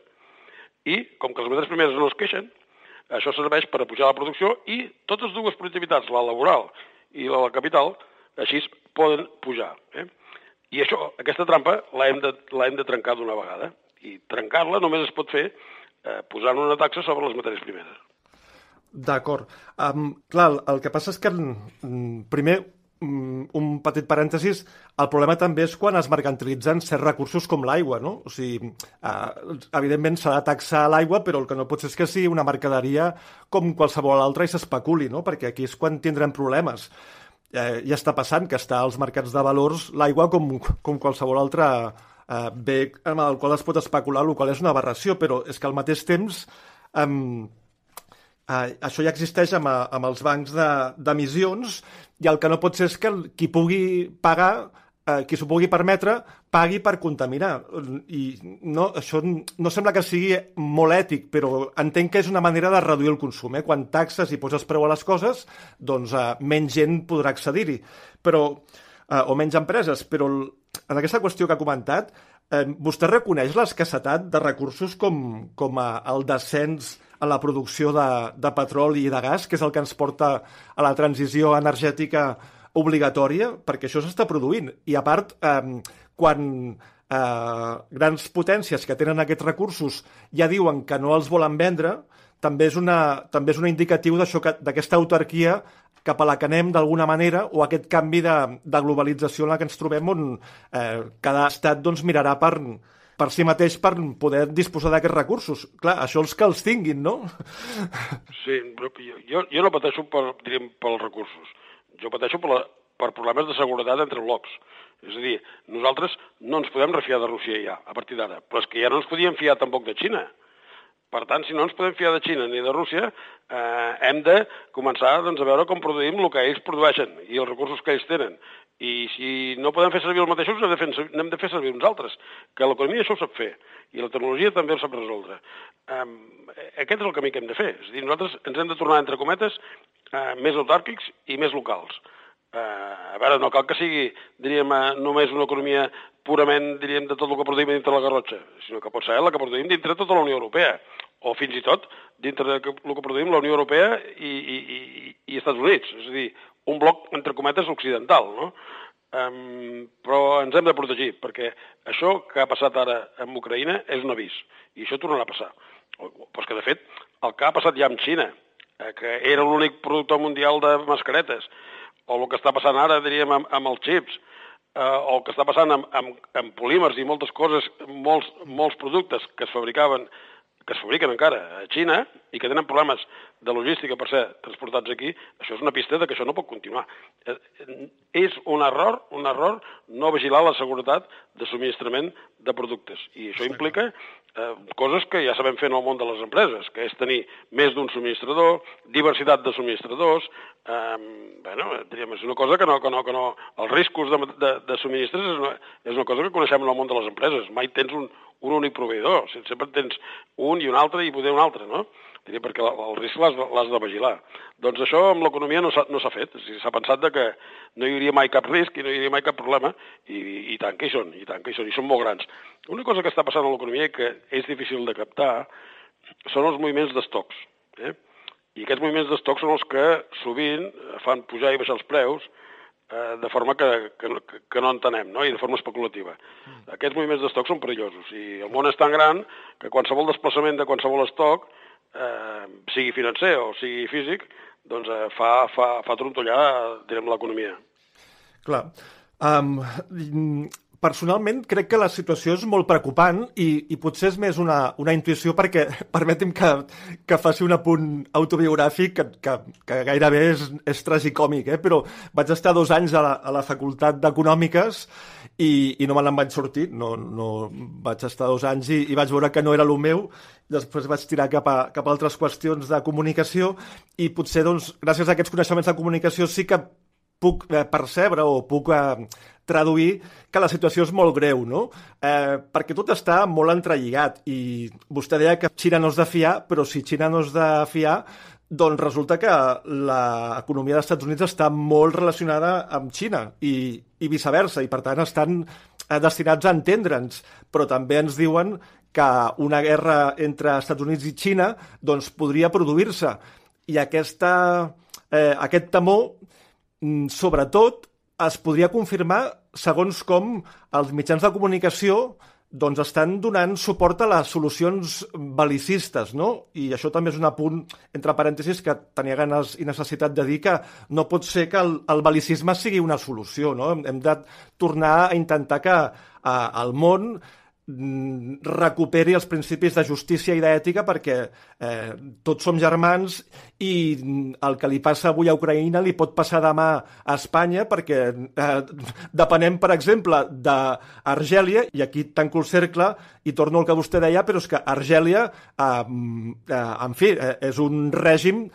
i com que les matèries primeres no es queixen, això serveix per pujar la producció i totes dues productivitats, la laboral i la capital, així poden pujar. Eh? I això, aquesta trampa l'hem de, de trencar d'una vegada i trencar-la només es pot fer eh, posant una taxa sobre les matèries primeres. D'acord. Um, clar, el que passa és que, um, primer, um, un petit parèntesis, el problema també és quan es mercantilitzen certs recursos com l'aigua, no? O sigui, uh, evidentment s'ha de taxar l'aigua, però el que no pot ser és que sigui una mercaderia com qualsevol altra i s'especuli, no? Perquè aquí és quan tindrem problemes. Eh, ja està passant que està als mercats de valors l'aigua com, com qualsevol altra eh, bé amb el qual es pot especular, el qual és una aberració, però és que al mateix temps eh, eh, això ja existeix amb, amb els bancs d'emissions de, i el que no pot ser és que el, qui pugui pagar eh, qui s'ho pugui permetre pagui per contaminar. I no, això no sembla que sigui molt ètic, però entenc que és una manera de reduir el consum. Eh? Quan taxes i poses preu a les coses, doncs eh, menys gent podrà accedir-hi. Però, eh, o menys empreses, però en aquesta qüestió que ha comentat, eh, vostè reconeix l'escassetat de recursos com, com a, el descens a la producció de, de petroli i de gas, que és el que ens porta a la transició energètica obligatòria, perquè això s'està produint. I a part, eh, quan eh, grans potències que tenen aquests recursos ja diuen que no els volen vendre, també és, una, també és un indicatiu d'aquesta autarquia cap a la que anem d'alguna manera o aquest canvi de, de globalització en la que ens trobem on eh, cada estat doncs, mirarà per, per si mateix per poder disposar d'aquests recursos. Clar, això els que els tinguin, no? Sí, jo, jo no pateixo per, diríem, pels recursos. Jo pateixo per, la, per problemes de seguretat entre blocs. És a dir, nosaltres no ens podem refiar de Rússia ja, a partir d'ara, però és que ja no ens podíem fiar tampoc de Xina. Per tant, si no ens podem fiar de Xina ni de Rússia, eh, hem de començar doncs, a veure com produïm el que ells produeixen i els recursos que ells tenen. I si no podem fer servir els mateixos, hem de fer, hem de fer servir uns altres, que l'economia això ho sap fer, i la tecnologia també ho sap resoldre. Um, aquest és el camí que hem de fer. És a dir, nosaltres ens hem de tornar, entre cometes, uh, més autàrquics i més locals. Uh, a veure, no cal que sigui, diríem, uh, només una economia purament, diríem, de tot el que produïm dintre la Garrotxa, sinó que pot ser la que produïm dintre tota la Unió Europea, o fins i tot dintre del que, el que produïm la Unió Europea i, i, i, i Estats Units, és a dir, un bloc, entre cometes, occidental, no? Um, però ens hem de protegir, perquè això que ha passat ara amb Ucraïna és un avís, i això tornarà a passar. Però que, de fet, el que ha passat ja amb Xina, eh, que era l'únic productor mundial de mascaretes, o el que està passant ara, diríem, amb, amb els xips, eh, o el que està passant amb, amb, amb polímers i moltes coses, molts, molts productes que es fabricaven que es fabriquen encara a Xina i que tenen problemes de logística per ser transportats aquí, això és una pista de que això no pot continuar. Eh, és un error, un error no vigilar la seguretat de subministrament de productes. I això implica eh, coses que ja sabem fer en el món de les empreses, que és tenir més d'un subministrador, diversitat de subministradors, eh, bueno, diríem, és una cosa que no, que no, que no... Els riscos de, de, de subministres és una, és una cosa que coneixem en el món de les empreses. Mai tens un, un únic proveïdor, sempre tens un i un altre i poder un altre, no? Diria, perquè el risc l'has de vigilar. Doncs això amb l'economia no s'ha no fet. S'ha pensat que no hi hauria mai cap risc i no hi hauria mai cap problema, i, i tant que hi són, i tant que hi són, i són molt grans. Una cosa que està passant a l'economia i que és difícil de captar són els moviments d'estocs. Eh? I aquests moviments d'estocs són els que sovint fan pujar i baixar els preus, eh, de forma que, que, que no entenem, no? i de forma especulativa. Mm. Aquests moviments d'estoc són perillosos, i el món és tan gran que qualsevol desplaçament de qualsevol estoc, eh, sigui financer o sigui físic, doncs eh, fa, fa, fa trontollar, direm, l'economia. Clar. Um, Personalment, crec que la situació és molt preocupant i, i potser és més una, una intuïció perquè, permeti'm que, que faci un apunt autobiogràfic que, que, que gairebé és, és tragicòmic, eh? però vaig estar dos anys a la, a la Facultat d'Econòmiques i, i no me n'en vaig sortir, no, no vaig estar dos anys i, i vaig veure que no era el meu, després vaig tirar cap a, cap a altres qüestions de comunicació i potser, doncs, gràcies a aquests coneixements de comunicació sí que puc eh, percebre o puc eh, traduir que la situació és molt greu, no? Eh, perquè tot està molt entrelligat i vostè deia que Xina no és de fiar, però si Xina no és de fiar, doncs resulta que l'economia dels Estats Units està molt relacionada amb Xina i, i viceversa, i per tant estan eh, destinats a entendre'ns, però també ens diuen que una guerra entre Estats Units i Xina doncs, podria produir-se. I aquesta, eh, aquest temor sobretot, es podria confirmar segons com els mitjans de comunicació doncs estan donant suport a les solucions balicistes, no? I això també és un apunt, entre parèntesis, que tenia ganes i necessitat de dir que no pot ser que el, el balicisme sigui una solució, no? Hem de tornar a intentar que a, al món Mm, recuperi els principis de justícia i d'ètica perquè eh, tots som germans i el que li passa avui a Ucraïna li pot passar demà a Espanya perquè eh, depenem, per exemple, d'Argèlia, i aquí tanco el cercle i torno al que vostè deia, però és que Argèlia, eh, eh, en fi, eh, és un règim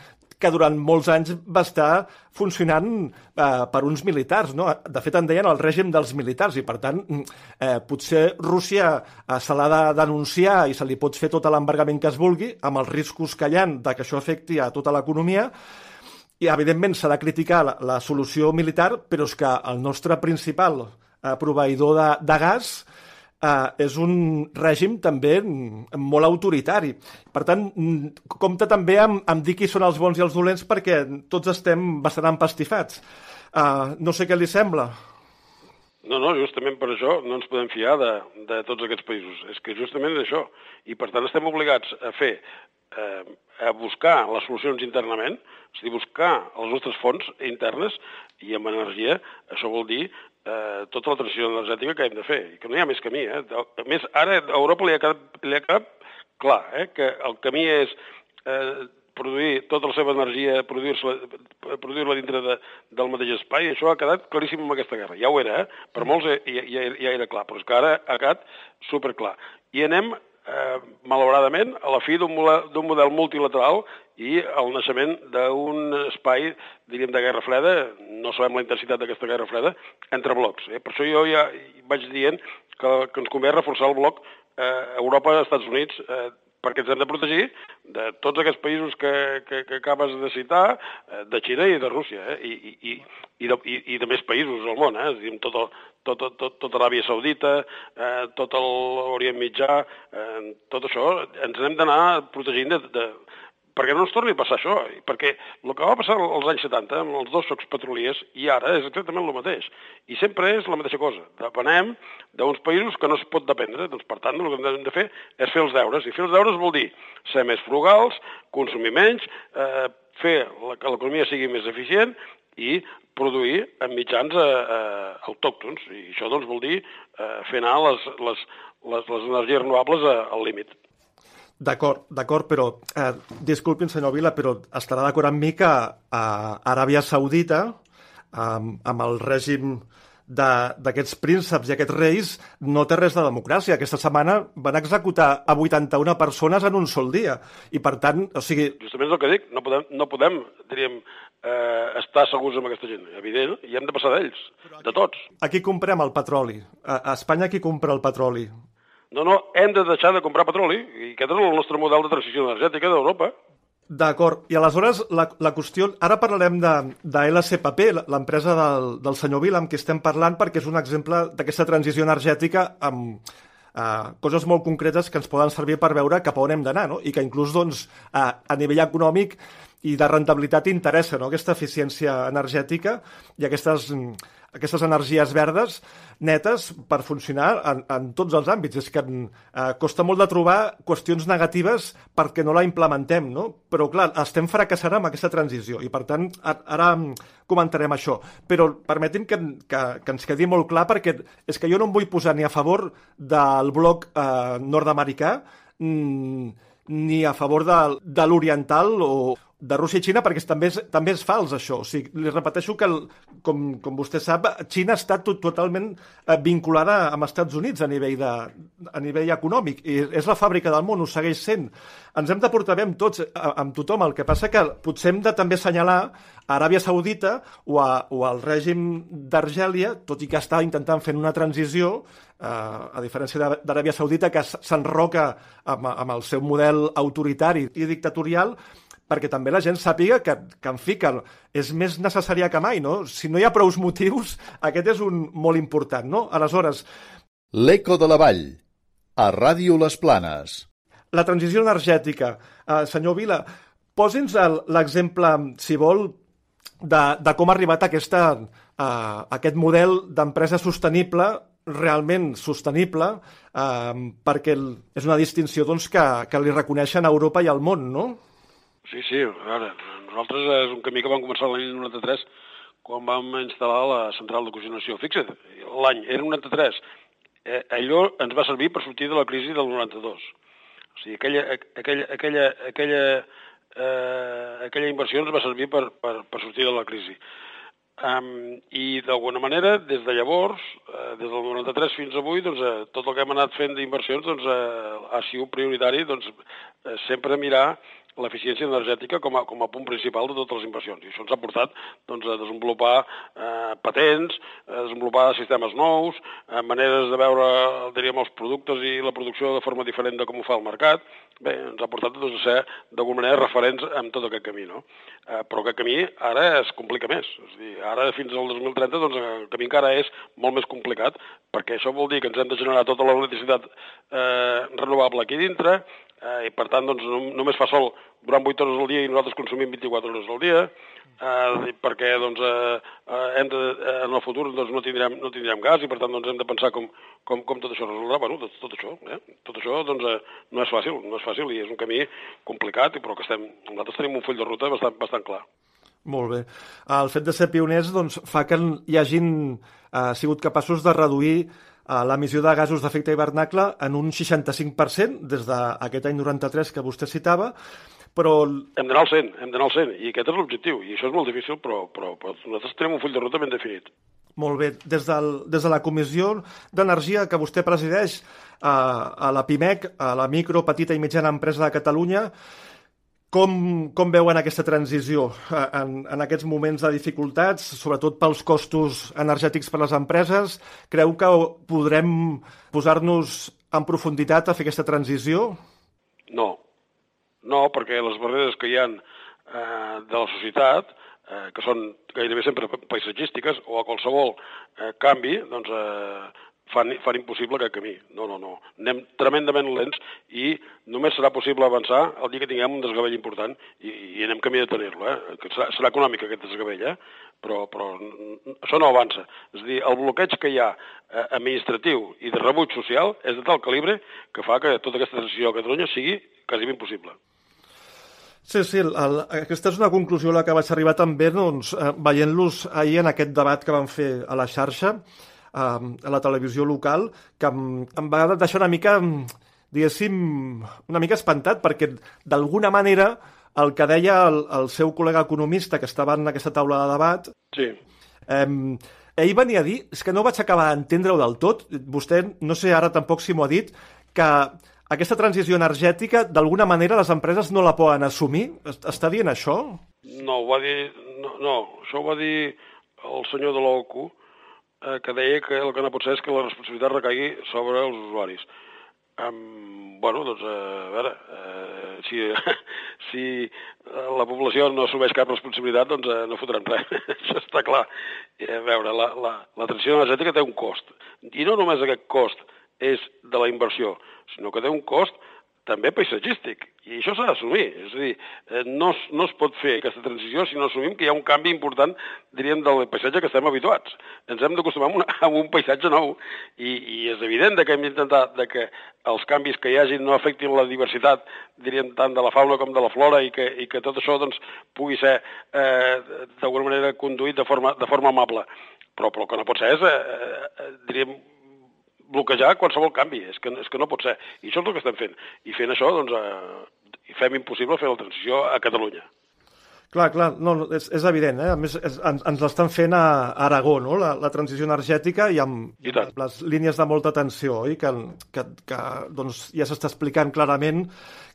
que durant molts anys va estar funcionant eh, per uns militars. No? De fet, en deien el règim dels militars i, per tant, eh, potser Rússia eh, se l'ha de denunciar i se li pot fer tot l'embargament que es vulgui, amb els riscos que hi ha de que això afecti a tota l'economia, i, evidentment, s'ha de criticar la, la solució militar, però és que el nostre principal eh, proveïdor de, de gas és un règim també molt autoritari. Per tant, compta també amb, amb dir qui són els bons i els dolents perquè tots estem bastant empastifats. Uh, no sé què li sembla. No, no, justament per això no ens podem fiar de, de tots aquests països. És que justament és això. I per tant estem obligats a fer, eh, a buscar les solucions internament, és a dir, buscar les nostres fonts internes i amb energia, això vol dir eh, tota la transició energètica que hem de fer, i que no hi ha més camí. Eh? A més, ara a Europa li ha quedat, li ha quedat clar eh? que el camí és eh, produir tota la seva energia, produir-la produir dintre de, del mateix espai, això ha quedat claríssim amb aquesta guerra. Ja ho era, eh? per molts ja, ja, ja era clar, però és que ara ha quedat superclar. I anem eh, malauradament, a la fi d'un model, multilateral i el naixement d'un espai, diríem, de guerra freda, no sabem la intensitat d'aquesta guerra freda, entre blocs. Eh? Per això jo ja vaig dient que, que ens convé reforçar el bloc eh, Europa, Estats Units, eh, perquè ens hem de protegir de tots aquests països que, que, que acabes de citar, eh, de Xina i de Rússia, eh? I, i, i, de, i, i de més països del món, eh? És dir, tot, el, tot, tot, tot Aràbia Saudita, eh, tot l'Orient Mitjà, eh, tot això, ens hem d'anar protegint de, de, perquè no ens torni a passar això, perquè el que va passar als anys 70 amb els dos socs petroliers i ara és exactament el mateix. I sempre és la mateixa cosa. Depenem d'uns països que no es pot dependre. Doncs, per tant, el que hem de fer és fer els deures. I fer els deures vol dir ser més frugals, consumir menys, eh, fer que l'economia sigui més eficient i produir en mitjans eh, eh, autòctons. I això doncs, vol dir eh, fer anar les, les, les, les energies renovables al límit. D'acord, d'acord, però eh, disculpin, senyor Vila, però estarà d'acord amb mi que a Aràbia Saudita, amb, amb el règim d'aquests prínceps i aquests reis no té res de democràcia. Aquesta setmana van executar a 81 persones en un sol dia. I, per tant, o sigui... Justament és el que dic. No podem, no podem diríem, eh, estar segurs amb aquesta gent. Evident, i hem de passar d'ells, de tots. Aquí comprem el petroli. A, a Espanya qui compra el petroli? No, no, hem de deixar de comprar petroli, i aquest és el nostre model de transició energètica d'Europa. D'acord, i aleshores la, la qüestió... Ara parlarem de, de LC Paper, l'empresa del, del senyor Vila, amb qui estem parlant, perquè és un exemple d'aquesta transició energètica amb uh, coses molt concretes que ens poden servir per veure cap a on hem d'anar, no? i que inclús doncs, uh, a nivell econòmic i de rentabilitat interessa no? aquesta eficiència energètica i aquestes, aquestes energies verdes netes per funcionar en, en tots els àmbits. És que eh, costa molt de trobar qüestions negatives perquè no la implementem, no? Però, clar, estem fracassant amb aquesta transició i, per tant, ara comentarem això. Però permetin que, que, que ens quedi molt clar perquè és que jo no em vull posar ni a favor del bloc eh, nord-americà ni a favor de, de l'oriental o, de Rússia i Xina perquè també és, també és fals això. O sigui, li repeteixo que, el, com, com vostè sap, Xina està tot, totalment eh, vinculada amb Estats Units a nivell, de, a nivell econòmic i és la fàbrica del món, ho segueix sent. Ens hem de portar bé amb tots, amb tothom. El que passa que potser hem de també assenyalar a Aràbia Saudita o, a, o al règim d'Argèlia, tot i que està intentant fer una transició, eh, a diferència d'Aràbia Saudita, que s'enroca amb, amb el seu model autoritari i dictatorial, perquè també la gent sàpiga que, que en fi, que és més necessària que mai, no? Si no hi ha prous motius, aquest és un molt important, no? Aleshores... L'Eco de la Vall, a Ràdio Les Planes. La transició energètica. Uh, senyor Vila, posi'ns l'exemple, si vol, de, de com ha arribat a aquesta, uh, aquest model d'empresa sostenible realment sostenible eh, perquè és una distinció doncs, que, que li reconeixen a Europa i al món, no? Sí, sí, a veure, nosaltres és un camí que vam començar l'any 93 quan vam instal·lar la central de cogeneració. Fixa't, l'any era 93. Eh, allò ens va servir per sortir de la crisi del 92. O sigui, aquella, aquella, aquella, aquella, eh, aquella inversió ens va servir per, per, per sortir de la crisi. Um, I d'alguna manera, des de llavors, eh, des del 93 fins avui, doncs, eh, tot el que hem anat fent d'inversions doncs, eh, ha sigut prioritari doncs, eh, sempre mirar l'eficiència energètica com a, com a punt principal de totes les inversions. I això ens ha portat doncs, a desenvolupar eh, patents, a desenvolupar sistemes nous, eh, maneres de veure diríem, els productes i la producció de forma diferent de com ho fa el mercat. Bé, ens ha portat doncs, a ser d'alguna manera referents en tot aquest camí. No? Eh, però aquest camí ara es complica més. És dir, ara fins al 2030 doncs, el camí encara és molt més complicat perquè això vol dir que ens hem de generar tota l'electricitat eh, renovable aquí dintre, eh, i per tant doncs, no, només fa sol durant 8 hores al dia i nosaltres consumim 24 hores al dia, eh, perquè doncs, eh, eh, hem de, eh, en el futur doncs, no, tindrem, no tindrem gas i per tant doncs, hem de pensar com, com, com tot això resoldrà. Bueno, tot, tot això, eh? tot això doncs, eh, no és fàcil, no és fàcil i és un camí complicat, però que estem, nosaltres tenim un full de ruta bastant, bastant clar. Molt bé. El fet de ser pioners doncs, fa que hi hagin eh, sigut capaços de reduir l'emissió de gasos d'efecte hivernacle en un 65% des d'aquest any 93 que vostè citava, però... Hem d'anar al 100, hem d'anar al 100, i aquest és l'objectiu, i això és molt difícil, però, però, però nosaltres tenim un full de ruta ben definit. Molt bé. Des, del, des de la Comissió d'Energia que vostè presideix a, a la PIMEC, a la micro, petita i mitjana empresa de Catalunya, com, com veuen aquesta transició en, en aquests moments de dificultats, sobretot pels costos energètics per a les empreses? Creu que podrem posar-nos en profunditat a fer aquesta transició? No, no, perquè les barreres que hi ha eh, de la societat eh, que són gairebé sempre paisatgístiques, o a qualsevol eh, canvi, doncs eh, fan, fan impossible aquest camí. No, no, no. Anem tremendament lents i només serà possible avançar el dia que tinguem un desgavell important i, i anem camí de tenir-lo. Eh? Que serà, serà econòmic aquest desgavell, eh? però, però això no avança. És a dir, el bloqueig que hi ha eh, administratiu i de rebuig social és de tal calibre que fa que tota aquesta transició a Catalunya sigui quasi impossible. Sí, sí, el, aquesta és una conclusió a la que vaig arribar també doncs, eh, veient-los ahir en aquest debat que van fer a la xarxa, eh, a la televisió local, que em, em va deixar una mica, diguéssim, una mica espantat, perquè d'alguna manera el que deia el, el seu col·lega economista que estava en aquesta taula de debat, sí. eh, ell venia a dir, és que no vaig acabar d'entendre-ho del tot, vostè, no sé ara tampoc si m'ho ha dit, que aquesta transició energètica, d'alguna manera, les empreses no la poden assumir? Està dient això? No, ho va dir... No, no això ho va dir el senyor de l'OCU, eh, que deia que el que no pot ser és que la responsabilitat recaigui sobre els usuaris. Um, bueno, doncs, eh, a veure, eh, si, si la població no assumeix cap responsabilitat, doncs eh, no fotrem res, això està clar. Eh, a veure, la, la, la transició energètica té un cost, i no només aquest cost és de la inversió, sinó que té un cost també paisatgístic, i això s'ha d'assumir. És a dir, eh, no, no es pot fer aquesta transició si no assumim que hi ha un canvi important, diríem, del paisatge que estem habituats. Ens hem d'acostumar a, a un paisatge nou, i, i és evident que hem d'intentar que els canvis que hi hagin no afectin la diversitat, diríem, tant de la fauna com de la flora, i que, i que tot això doncs, pugui ser eh, d'alguna manera conduït de forma, de forma amable. Però, però el que no pot ser és, eh, eh, diríem, bloquejar qualsevol canvi, és que, és que no pot ser. I això és el que estem fent. I fent això, doncs, eh, fem impossible fer la transició a Catalunya. Clar, clar, no, és, és evident, eh? A més, és, ens, ens l'estan fent a Aragó, no?, la, la transició energètica i amb I les línies de molta tensió, oi?, que, que, que doncs, ja s'està explicant clarament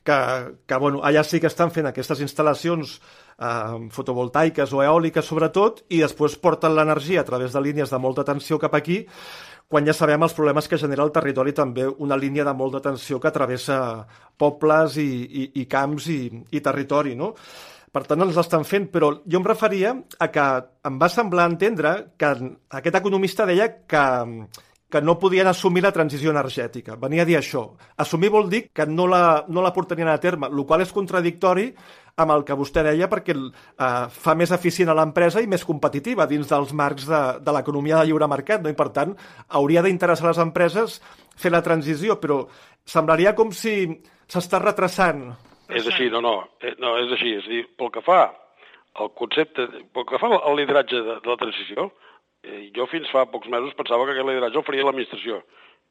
que, que bueno, allà sí que estan fent aquestes instal·lacions eh, fotovoltaiques o eòliques, sobretot, i després porten l'energia a través de línies de molta tensió cap aquí, quan ja sabem els problemes que genera el territori també una línia de molta tensió que travessa pobles i, i, i camps i, i territori, no? Per tant, ens l'estan fent, però jo em referia a que em va semblar entendre que aquest economista deia que, que no podien assumir la transició energètica. Venia a dir això. Assumir vol dir que no la, no la portarien a terme, el qual és contradictori amb el que vostè deia perquè eh, fa més eficient a l'empresa i més competitiva dins dels marcs de, de l'economia de lliure mercat, no? i per tant hauria d'interessar les empreses fer la transició, però semblaria com si s'està retrasant. És així, no, no, eh, no, és així, és dir, pel que fa el concepte, pel que fa al lideratge de, de la transició, eh, jo fins fa pocs mesos pensava que aquest lideratge el faria l'administració,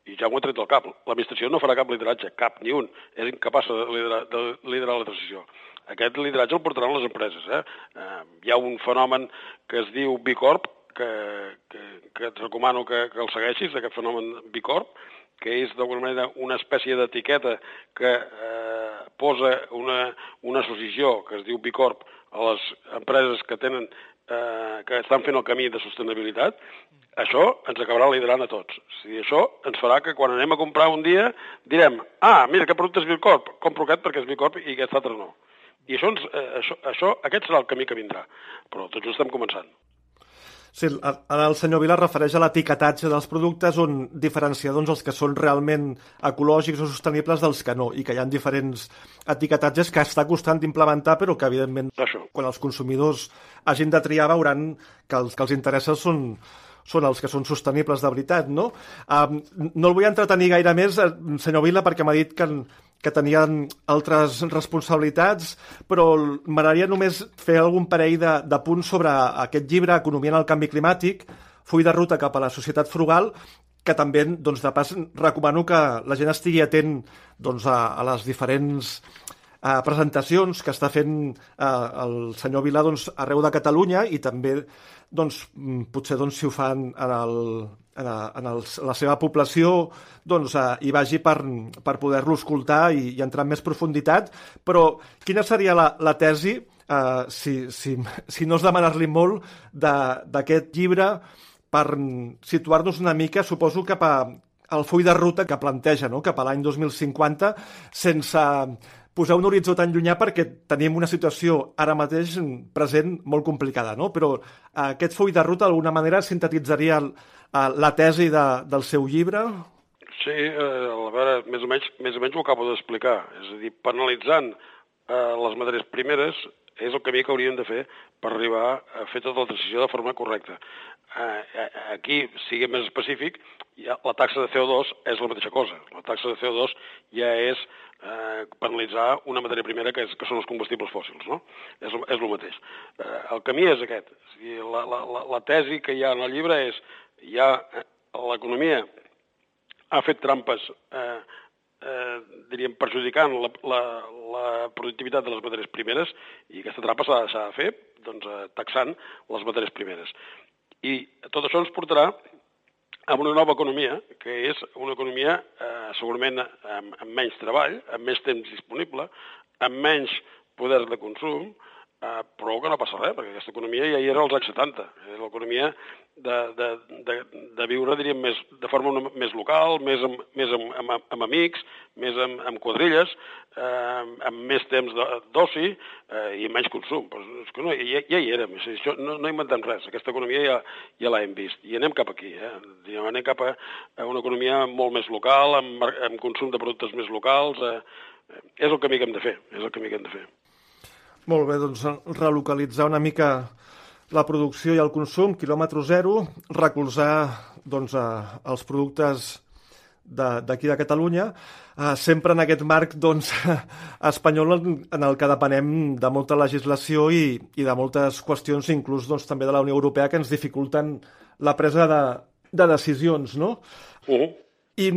i ja m'ho he tret del cap. L'administració no farà cap lideratge, cap, ni un. És incapaç de liderar, de liderar la transició. Aquest lideratge el portaran les empreses. Eh? Eh, hi ha un fenomen que es diu Bicorp, que, que, que et recomano que, que el segueixis, aquest fenomen Bicorp, que és d'alguna manera una espècie d'etiqueta que eh, posa una, una associació que es diu Bicorp a les empreses que tenen eh, que estan fent el camí de sostenibilitat, això ens acabarà liderant a tots. O sigui, això ens farà que quan anem a comprar un dia direm ah, mira, aquest producte és Bicorp, compro aquest perquè és Bicorp i aquest altre no. I això, ens, eh, això, això, aquest serà el camí que vindrà, però tots estem començant. Sí, ara el senyor Vila refereix a l'etiquetatge dels productes on diferencia doncs, els que són realment ecològics o sostenibles dels que no, i que hi ha diferents etiquetatges que està costant d'implementar, però que, evidentment, Això. quan els consumidors hagin de triar, veuran que els que els interessa són, són els que són sostenibles de veritat, no? Um, no el vull entretenir gaire més, eh, senyor Vila, perquè m'ha dit que, que tenien altres responsabilitats, però m'agradaria només fer algun parell de, de punts sobre aquest llibre, Economia en el canvi climàtic, full de ruta cap a la societat frugal, que també, doncs, de pas, recomano que la gent estigui atent doncs, a, a les diferents eh, presentacions que està fent eh, el senyor Vilà doncs, arreu de Catalunya i també doncs, potser doncs, si ho fan en, el, en, en el, la seva població doncs, eh, hi vagi per, per poder-lo escoltar i, i entrar en més profunditat, però quina seria la, la tesi, eh, si, si, si no és demanar-li molt, d'aquest llibre per situar-nos una mica, suposo, cap a, al full de ruta que planteja no? cap a l'any 2050 sense posar un horitzó tan llunyà perquè tenim una situació ara mateix present molt complicada, no? Però aquest full de ruta d'alguna manera sintetitzaria el, la tesi de, del seu llibre? Sí, eh, a veure, més o, menys, més o menys ho acabo d'explicar. És a dir, penalitzant eh, les matèries primeres és el camí que hauríem de fer per arribar a fer tota la transició de forma correcta. Aquí, siguem més específic, ja la taxa de CO2 és la mateixa cosa. La taxa de CO2 ja és eh, penalitzar una matèria primera que, és, que són els combustibles fòssils, no? És, és el mateix. Eh, el camí és aquest. Sigui, la, la, la tesi que hi ha en el llibre és ja eh, l'economia ha fet trampes eh, eh, diríem, perjudicant la, la, la productivitat de les matèries primeres i aquesta trampa s'ha de fer doncs, eh, taxant les matèries primeres. I tot això ens portarà a una nova economia, que és una economia eh, segurament amb, amb menys treball, amb més temps disponible, amb menys poder de consum, eh, però que no passa res, perquè aquesta economia ja hi era als anys 70. És l'economia de, de, de, de viure, diríem, més, de forma una, més local, més, amb, més amb, amb, amb amics, més amb, amb quadrilles, eh, amb més temps d'oci eh, i menys consum. Però és que no, ja, ja hi érem, és això no, no inventem res, aquesta economia ja, ja l'hem vist, i anem cap aquí, eh? Anem cap a, a una economia molt més local, amb, amb consum de productes més locals, eh, és el camí que hem de fer, és el camí que hem de fer. Molt bé, doncs relocalitzar una mica la producció i el consum, quilòmetre zero, recolzar doncs, eh, els productes d'aquí de, de Catalunya, eh, sempre en aquest marc doncs, espanyol en el que depenem de molta legislació i, i de moltes qüestions, inclús doncs, també de la Unió Europea, que ens dificulten la presa de, de decisions. No? Uh -huh. I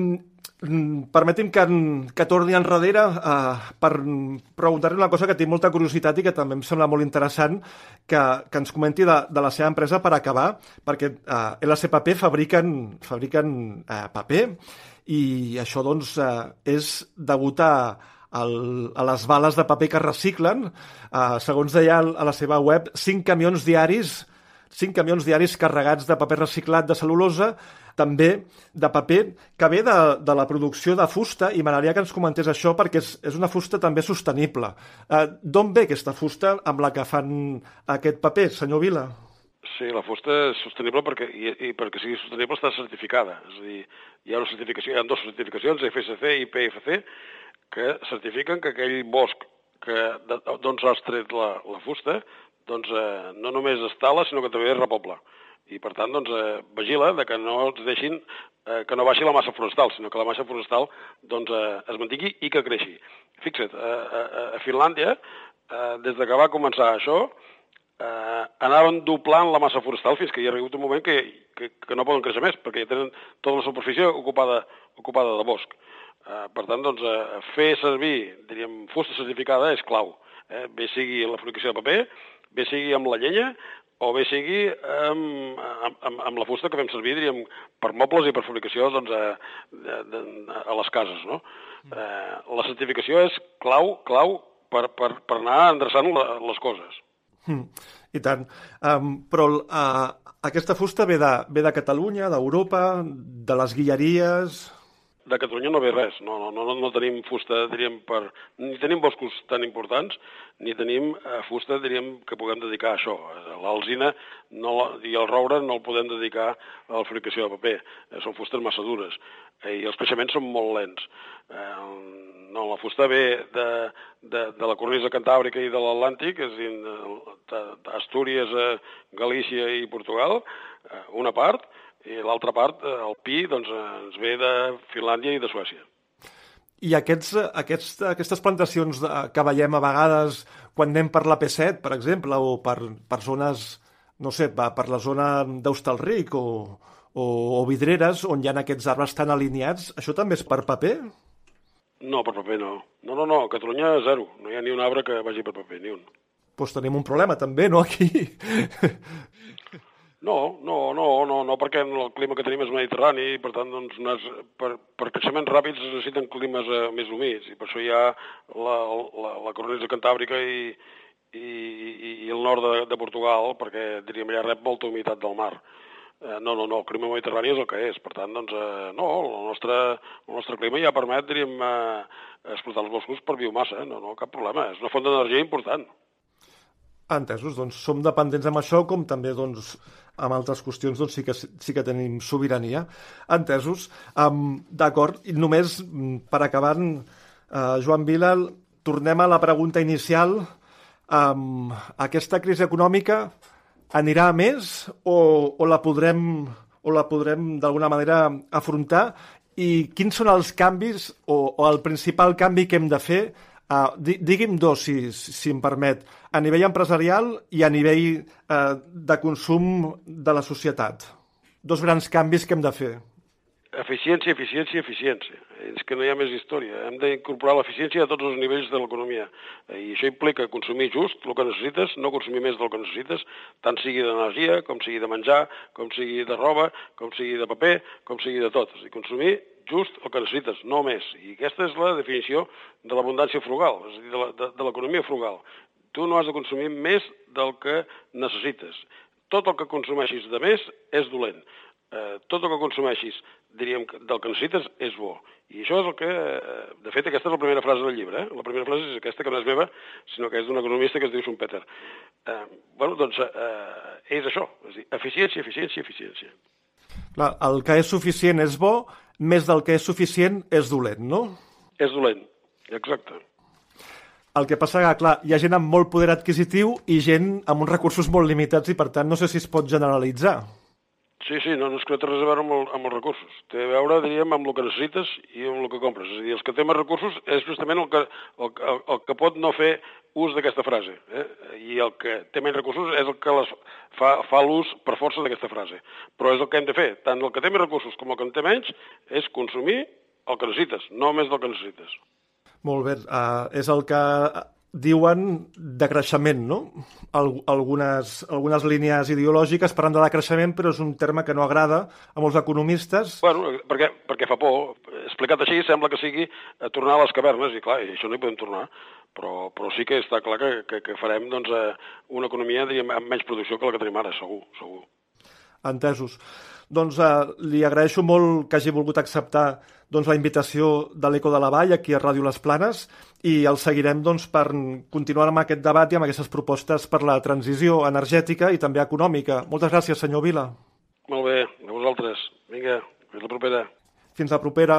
permeti'm que, que torni enrere uh, per preguntar-li una cosa que tinc molta curiositat i que també em sembla molt interessant que, que ens comenti de, de la seva empresa per acabar, perquè uh, LC Paper fabriquen, fabriquen uh, paper i això doncs uh, és degut a, el, a les bales de paper que reciclen. Uh, segons deia a la seva web, 5 camions diaris 5 camions diaris carregats de paper reciclat de cel·lulosa també de paper que ve de, de la producció de fusta i m'agradaria que ens comentés això perquè és, és una fusta també sostenible. Eh, D'on ve aquesta fusta amb la que fan aquest paper, senyor Vila? Sí, la fusta és sostenible perquè, i, i perquè sigui sostenible està certificada. És a dir, hi ha, una certificació, hi ha dues certificacions, FSC i PFC, que certifiquen que aquell bosc d'on s'ha tret la, la fusta doncs, eh, no només es tala, sinó que també es repobla i per tant doncs, eh, vigila de que no els deixin eh, que no baixi la massa forestal, sinó que la massa forestal doncs, eh, es mantingui i que creixi. Fixa't, eh, eh, a Finlàndia, eh, des de que va començar això, eh, anaven doblant la massa forestal fins que hi ha arribat un moment que, que, que no poden créixer més, perquè ja tenen tota la superfície ocupada, ocupada de bosc. Eh, per tant, doncs, eh, fer servir, diríem, fusta certificada és clau. Eh? Bé sigui la fabricació de paper, bé sigui amb la llenya, o bé sigui amb, amb, amb la fusta que fem servir, diríem, per mobles i per fabricació doncs, a, a, a les cases. No? Eh, la certificació és clau, clau per, per, per anar endreçant la, les coses. Mm, I tant. Um, però uh, aquesta fusta ve de, ve de Catalunya, d'Europa, de les guilleries de Catalunya no ve res, no, no, no, no tenim fusta, diríem, per... ni tenim boscos tan importants, ni tenim eh, fusta, diríem, que puguem dedicar a això. L'alzina no, i el roure no el podem dedicar a la fabricació de paper, eh, són fustes massa dures, eh, i els creixements són molt lents. Eh, no, la fusta ve de, de, de la cornisa cantàbrica i de l'Atlàntic, és a dir, d'Astúries, Galícia i Portugal, eh, una part, i l'altra part, eh, el pi, doncs, eh, ens ve de Finlàndia i de Suècia. I aquests, aquests, aquestes plantacions de, que veiem a vegades quan anem per la P7, per exemple, o per, per zones, no sé, per la zona d'Hostalric o, o, o Vidreres, on hi ha aquests arbres tan alineats, això també és per paper? No, per paper no. No, no, no, a Catalunya zero. No hi ha ni un arbre que vagi per paper, ni un. Doncs pues tenim un problema també, no, aquí? No, no, no, no, no, perquè el clima que tenim és mediterrani i, per tant, doncs, unes, per, per creixements ràpids es necessiten climes eh, més humits i per això hi ha la, la, la cornisa cantàbrica i, i, i, i el nord de, de Portugal, perquè, diríem, allà rep molta humitat del mar. Eh, no, no, no, el clima mediterrani és el que és, per tant, doncs, eh, no, el nostre, el nostre clima ja permet, diríem, eh, explotar els boscos per biomassa, eh? no, no, cap problema, és una font d'energia important. Entesos, doncs som dependents amb això, com també doncs, amb altres qüestions doncs, sí, que, sí que tenim sobirania. Entesos. Um, D'acord, i només mm, per acabar, uh, Joan Vila, tornem a la pregunta inicial. Um, aquesta crisi econòmica anirà a més o, o la podrem o la podrem d'alguna manera afrontar i quins són els canvis o, o el principal canvi que hem de fer Uh, digui'm dos, si, si em permet, a nivell empresarial i a nivell uh, de consum de la societat. Dos grans canvis que hem de fer. Eficiència, eficiència, eficiència. És que no hi ha més història. Hem d'incorporar l'eficiència a tots els nivells de l'economia. I això implica consumir just el que necessites, no consumir més del que necessites, tant sigui d'energia, com sigui de menjar, com sigui de roba, com sigui de paper, com sigui de tot. Dir, consumir just el que necessites, no més. I aquesta és la definició de l'abundància frugal, és a dir, de l'economia frugal. Tu no has de consumir més del que necessites. Tot el que consumeixis de més és dolent. Eh, tot el que consumeixis, diríem, del que necessites és bo. I això és el que... Eh, de fet, aquesta és la primera frase del llibre. Eh? La primera frase és aquesta, que no és meva, sinó que és d'un economista que es diu Schumpeter. Eh, bueno, doncs eh, és això. És dir, eficiència, eficiència, eficiència. Clar, el que és suficient és bo, més del que és suficient és dolent, no? És dolent, exacte. El que passa que, clar, hi ha gent amb molt poder adquisitiu i gent amb uns recursos molt limitats i, per tant, no sé si es pot generalitzar. Sí, sí, no, no és que té res a veure amb, el, amb els recursos. Té a veure, diríem, amb el que necessites i amb el que compres. És a dir, els que tenen més recursos és justament el que, el, el, el que pot no fer ús d'aquesta frase. Eh? I el que té menys recursos és el que les fa, fa l'ús per força d'aquesta frase. Però és el que hem de fer. Tant el que té més recursos com el que en té menys és consumir el que necessites, no més del que necessites. Molt bé. Uh, és el que diuen de creixement, no? algunes, algunes línies ideològiques parlant de decreixement, però és un terme que no agrada a molts economistes. Bueno, perquè, perquè fa por. Explicat així, sembla que sigui a tornar a les cavernes, i clar, això no hi podem tornar, però, però sí que està clar que, que, que farem doncs, eh, una economia diríem, amb menys producció que la que tenim ara, segur, segur. Entesos. Doncs eh, li agraeixo molt que hagi volgut acceptar doncs, la invitació de l'Eco de la Vall aquí a Ràdio Les Planes i el seguirem doncs, per continuar amb aquest debat i amb aquestes propostes per la transició energètica i també econòmica. Moltes gràcies, senyor Vila. Molt bé, a vosaltres. Vinga, fins la propera. Fins la propera.